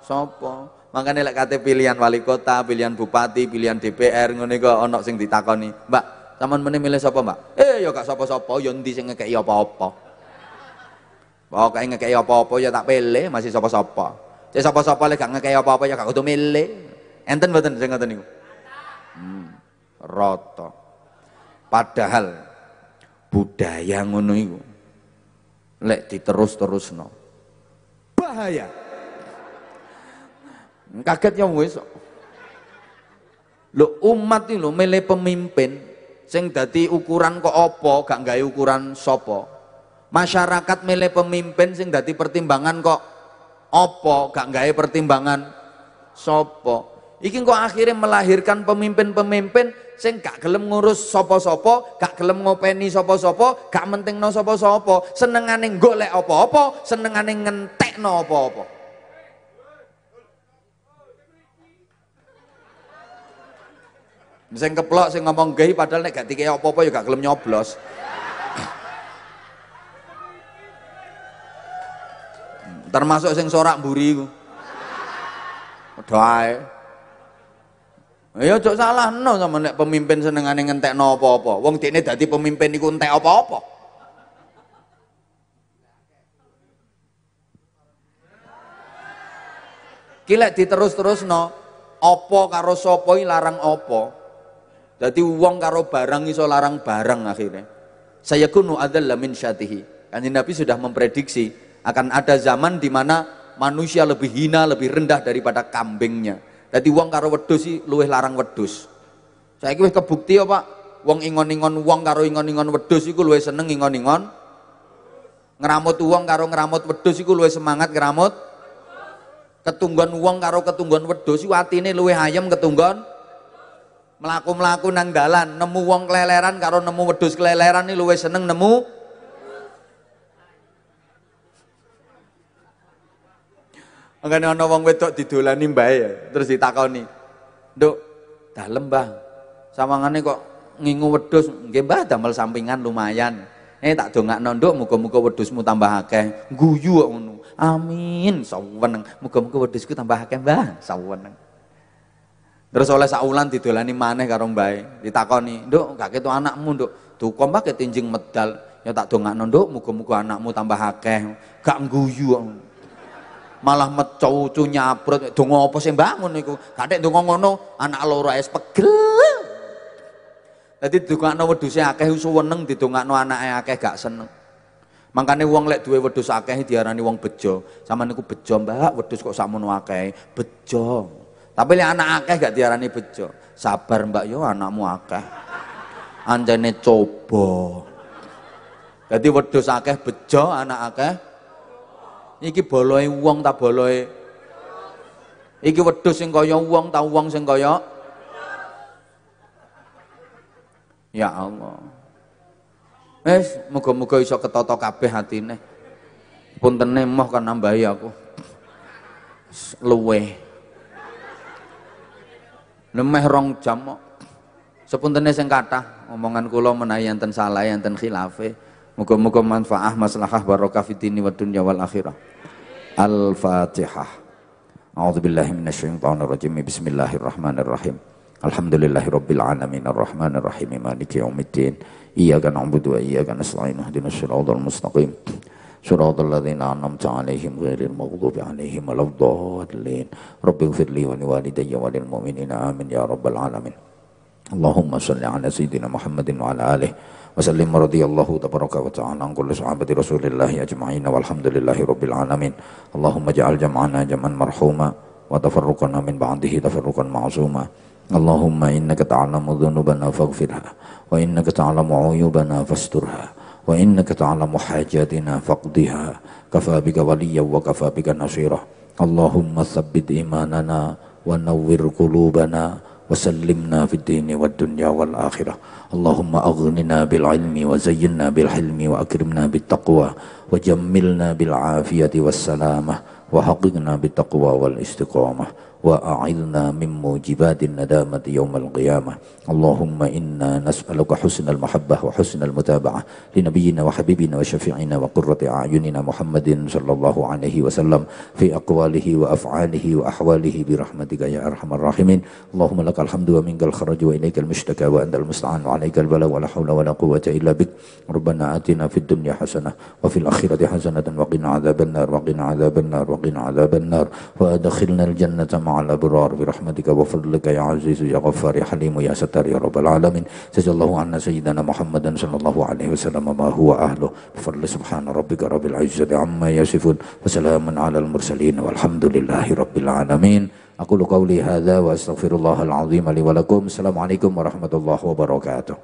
sopo. Makanya lek kate pilihan wali kota, pilihan bupati, pilihan DPR ngono iku ana sing ditakoni, "Mbak, sampean meneh milih sapa, Mbak?" Eh, ya gak sapa-sapa, ya endi sing ngekeki apa-apa. Pokoke ngekeki apa-apa ya tak pilih, masih sapa-sapa. Cek sapa-sapa lek gak ngekeki apa-apa ya gak kudu milih. Enten mboten sing ngoten niku? Hmm, rata. Padahal budaya ngono iku lek diterus-terusno bahaya Kaget ya wis. Lho umat iki lho milih pemimpin sing dadi ukuran kok apa, gak gawe ukuran sapa. Masyarakat milih pemimpin sing dadi pertimbangan kok apa, gak gawe pertimbangan sapa. Iki kok akhirnya melahirkan pemimpin-pemimpin sing gak gelem ngurus sapa-sapa, gak gelem ngopeni sapa-sapa, gak mentingno sapa-sapa, senengane golek apa-apa, senengane ngentekno apa-apa. Sing keplok sing ngomong gay padahal nek gak dikei apa-apa ya gak gelem nyoblos. Termasuk sing sorak mburi iku. Padha. Ya ojo salahno sama nek pemimpin senengane ngentekno apa-apa. Wong dekne dadi pemimpin iku entek apa-apa. Kilek diterus-terusno, apa karo sapa larang apa? Jadi uang karo barang iso larang barang akhirnya. Saya kunu adalah min syatihi. Kanjeng Nabi sudah memprediksi akan ada zaman di mana manusia lebih hina, lebih rendah daripada kambingnya. Jadi uang karo wedus sih luwih larang wedus. Saya kira kebukti ya Pak, wong ingon-ingon uang karo ingon-ingon wedus iku luwih seneng ingon-ingon. Ngeramut uang karo ngeramut wedus iku luwih semangat ngeramut. Ketunggon uang karo ketunggon wedus iku atine luwih ayam ketunggon melaku-melaku nang dalan nemu wong keleleran karo nemu wedus keleleran nih luwe seneng nemu Makanya ana wong wedok didolani mbae ya, terus ditakoni. Nduk, dalem, Mbah. Sawangane kok ngingu wedus, nggih Mbah damel sampingan lumayan. Eh tak dongakno nduk muga-muga wedusmu tambah akeh. Guyu kok ngono. Amin, saweneng. Muga-muga wedusku tambah akeh, Mbah. Saweneng. Terus oleh saulan didolani maneh karo mbae, ditakoni, "Nduk, gak ketu anakmu, Nduk. Duka mbak ketinjing medal." Ya tak dongakno, Nduk, muga-muga anakmu tambah akeh. Gak ngguyu. Malah mecu nyaprut, donga apa sih bangun iku? Gak tek donga ngono, anak loro es pegel. Dadi dongakno wedhuse akeh suweneng, didongakno anake akeh gak seneng. Makanya wong lek duwe wedhus akeh diarani wong bejo. Sama niku bejo, Mbak, wedhus kok sakmono akeh. Bejo. Tapi lek anak akeh gak diarani bejo. Sabar Mbak yo anakmu akeh. Anjane coba. Jadi wedhus akeh bejo, anak akeh. Iki boloe wong ta boloe. Iki wedhus sing kaya wong ta wong sing kaya Ya Allah. Wes, muga-muga iso ketata kabeh atine. Puntene moh kan nambahi aku. Luweh. Lemeh rong jam kok. Sepuntene sing kathah omongan kula menawi enten salah enten khilafe. Muga-muga manfaah maslahah barokah fid dini wad dunya wal akhirah. Al-Fatihah. A'udzu billahi minasyaitonir rajim. Bismillahirrahmanirrahim. Alhamdulillahi rabbil alamin arrahmanir rahim maliki yaumiddin. Iyyaka na'budu wa iyyaka nasta'in. Ihdinas siratal mustaqim. صراط الذين أنعمت عليهم غير المغضوب عليهم ولا الضالين رب اغفر لي ولوالدي وللمؤمنين آمين يا رب العالمين اللهم صل على سيدنا محمد وعلى آله وسلم رضي الله تبارك وتعالى عن كل صحابة رسول الله أجمعين والحمد لله رب العالمين اللهم اجعل جمعنا جمعا مرحوما وتفرقنا من بعده تفرقا معصوما اللهم إنك تعلم ذنوبنا فاغفرها وإنك تعلم عيوبنا فاسترها وإنك تعلم حاجاتنا فاقضها كفى بك وليا وكفى بك نصيرا اللهم ثبت إيماننا ونور قلوبنا وسلمنا في الدين والدنيا والآخرة اللهم أغننا بالعلم وزينا بالحلم وأكرمنا بالتقوى وجملنا بالعافية والسلامة وحققنا بالتقوى والاستقامة وأعذنا من موجبات الندامة يوم القيامة. اللهم إنا نسألك حسن المحبة وحسن المتابعة لنبينا وحبيبنا وشفيعنا وقرة أعيننا محمد صلى الله عليه وسلم في أقواله وأفعاله وأحواله برحمتك يا أرحم الراحمين. اللهم لك الحمد ومنك الخرج وإليك المشتكى وأنت المستعان وعليك البلاء ولا حول ولا قوة إلا بك. ربنا آتنا في الدنيا حسنة وفي الآخرة حسنة وقنا عذاب النار وقنا عذاب النار وقنا عذاب النار. وأدخلنا الجنة مع الأبرار برحمتك وفضلك يا عزيز يا غفار يا حليم يا ستار يا رب العالمين جزا الله عنا سيدنا محمد صلى الله عليه وسلم ما هو أهله بفضل سبحان ربك رب العزة عما يصفون وسلام على المرسلين والحمد لله رب العالمين أقول قولي هذا وأستغفر الله العظيم لي ولكم السلام عليكم ورحمة الله وبركاته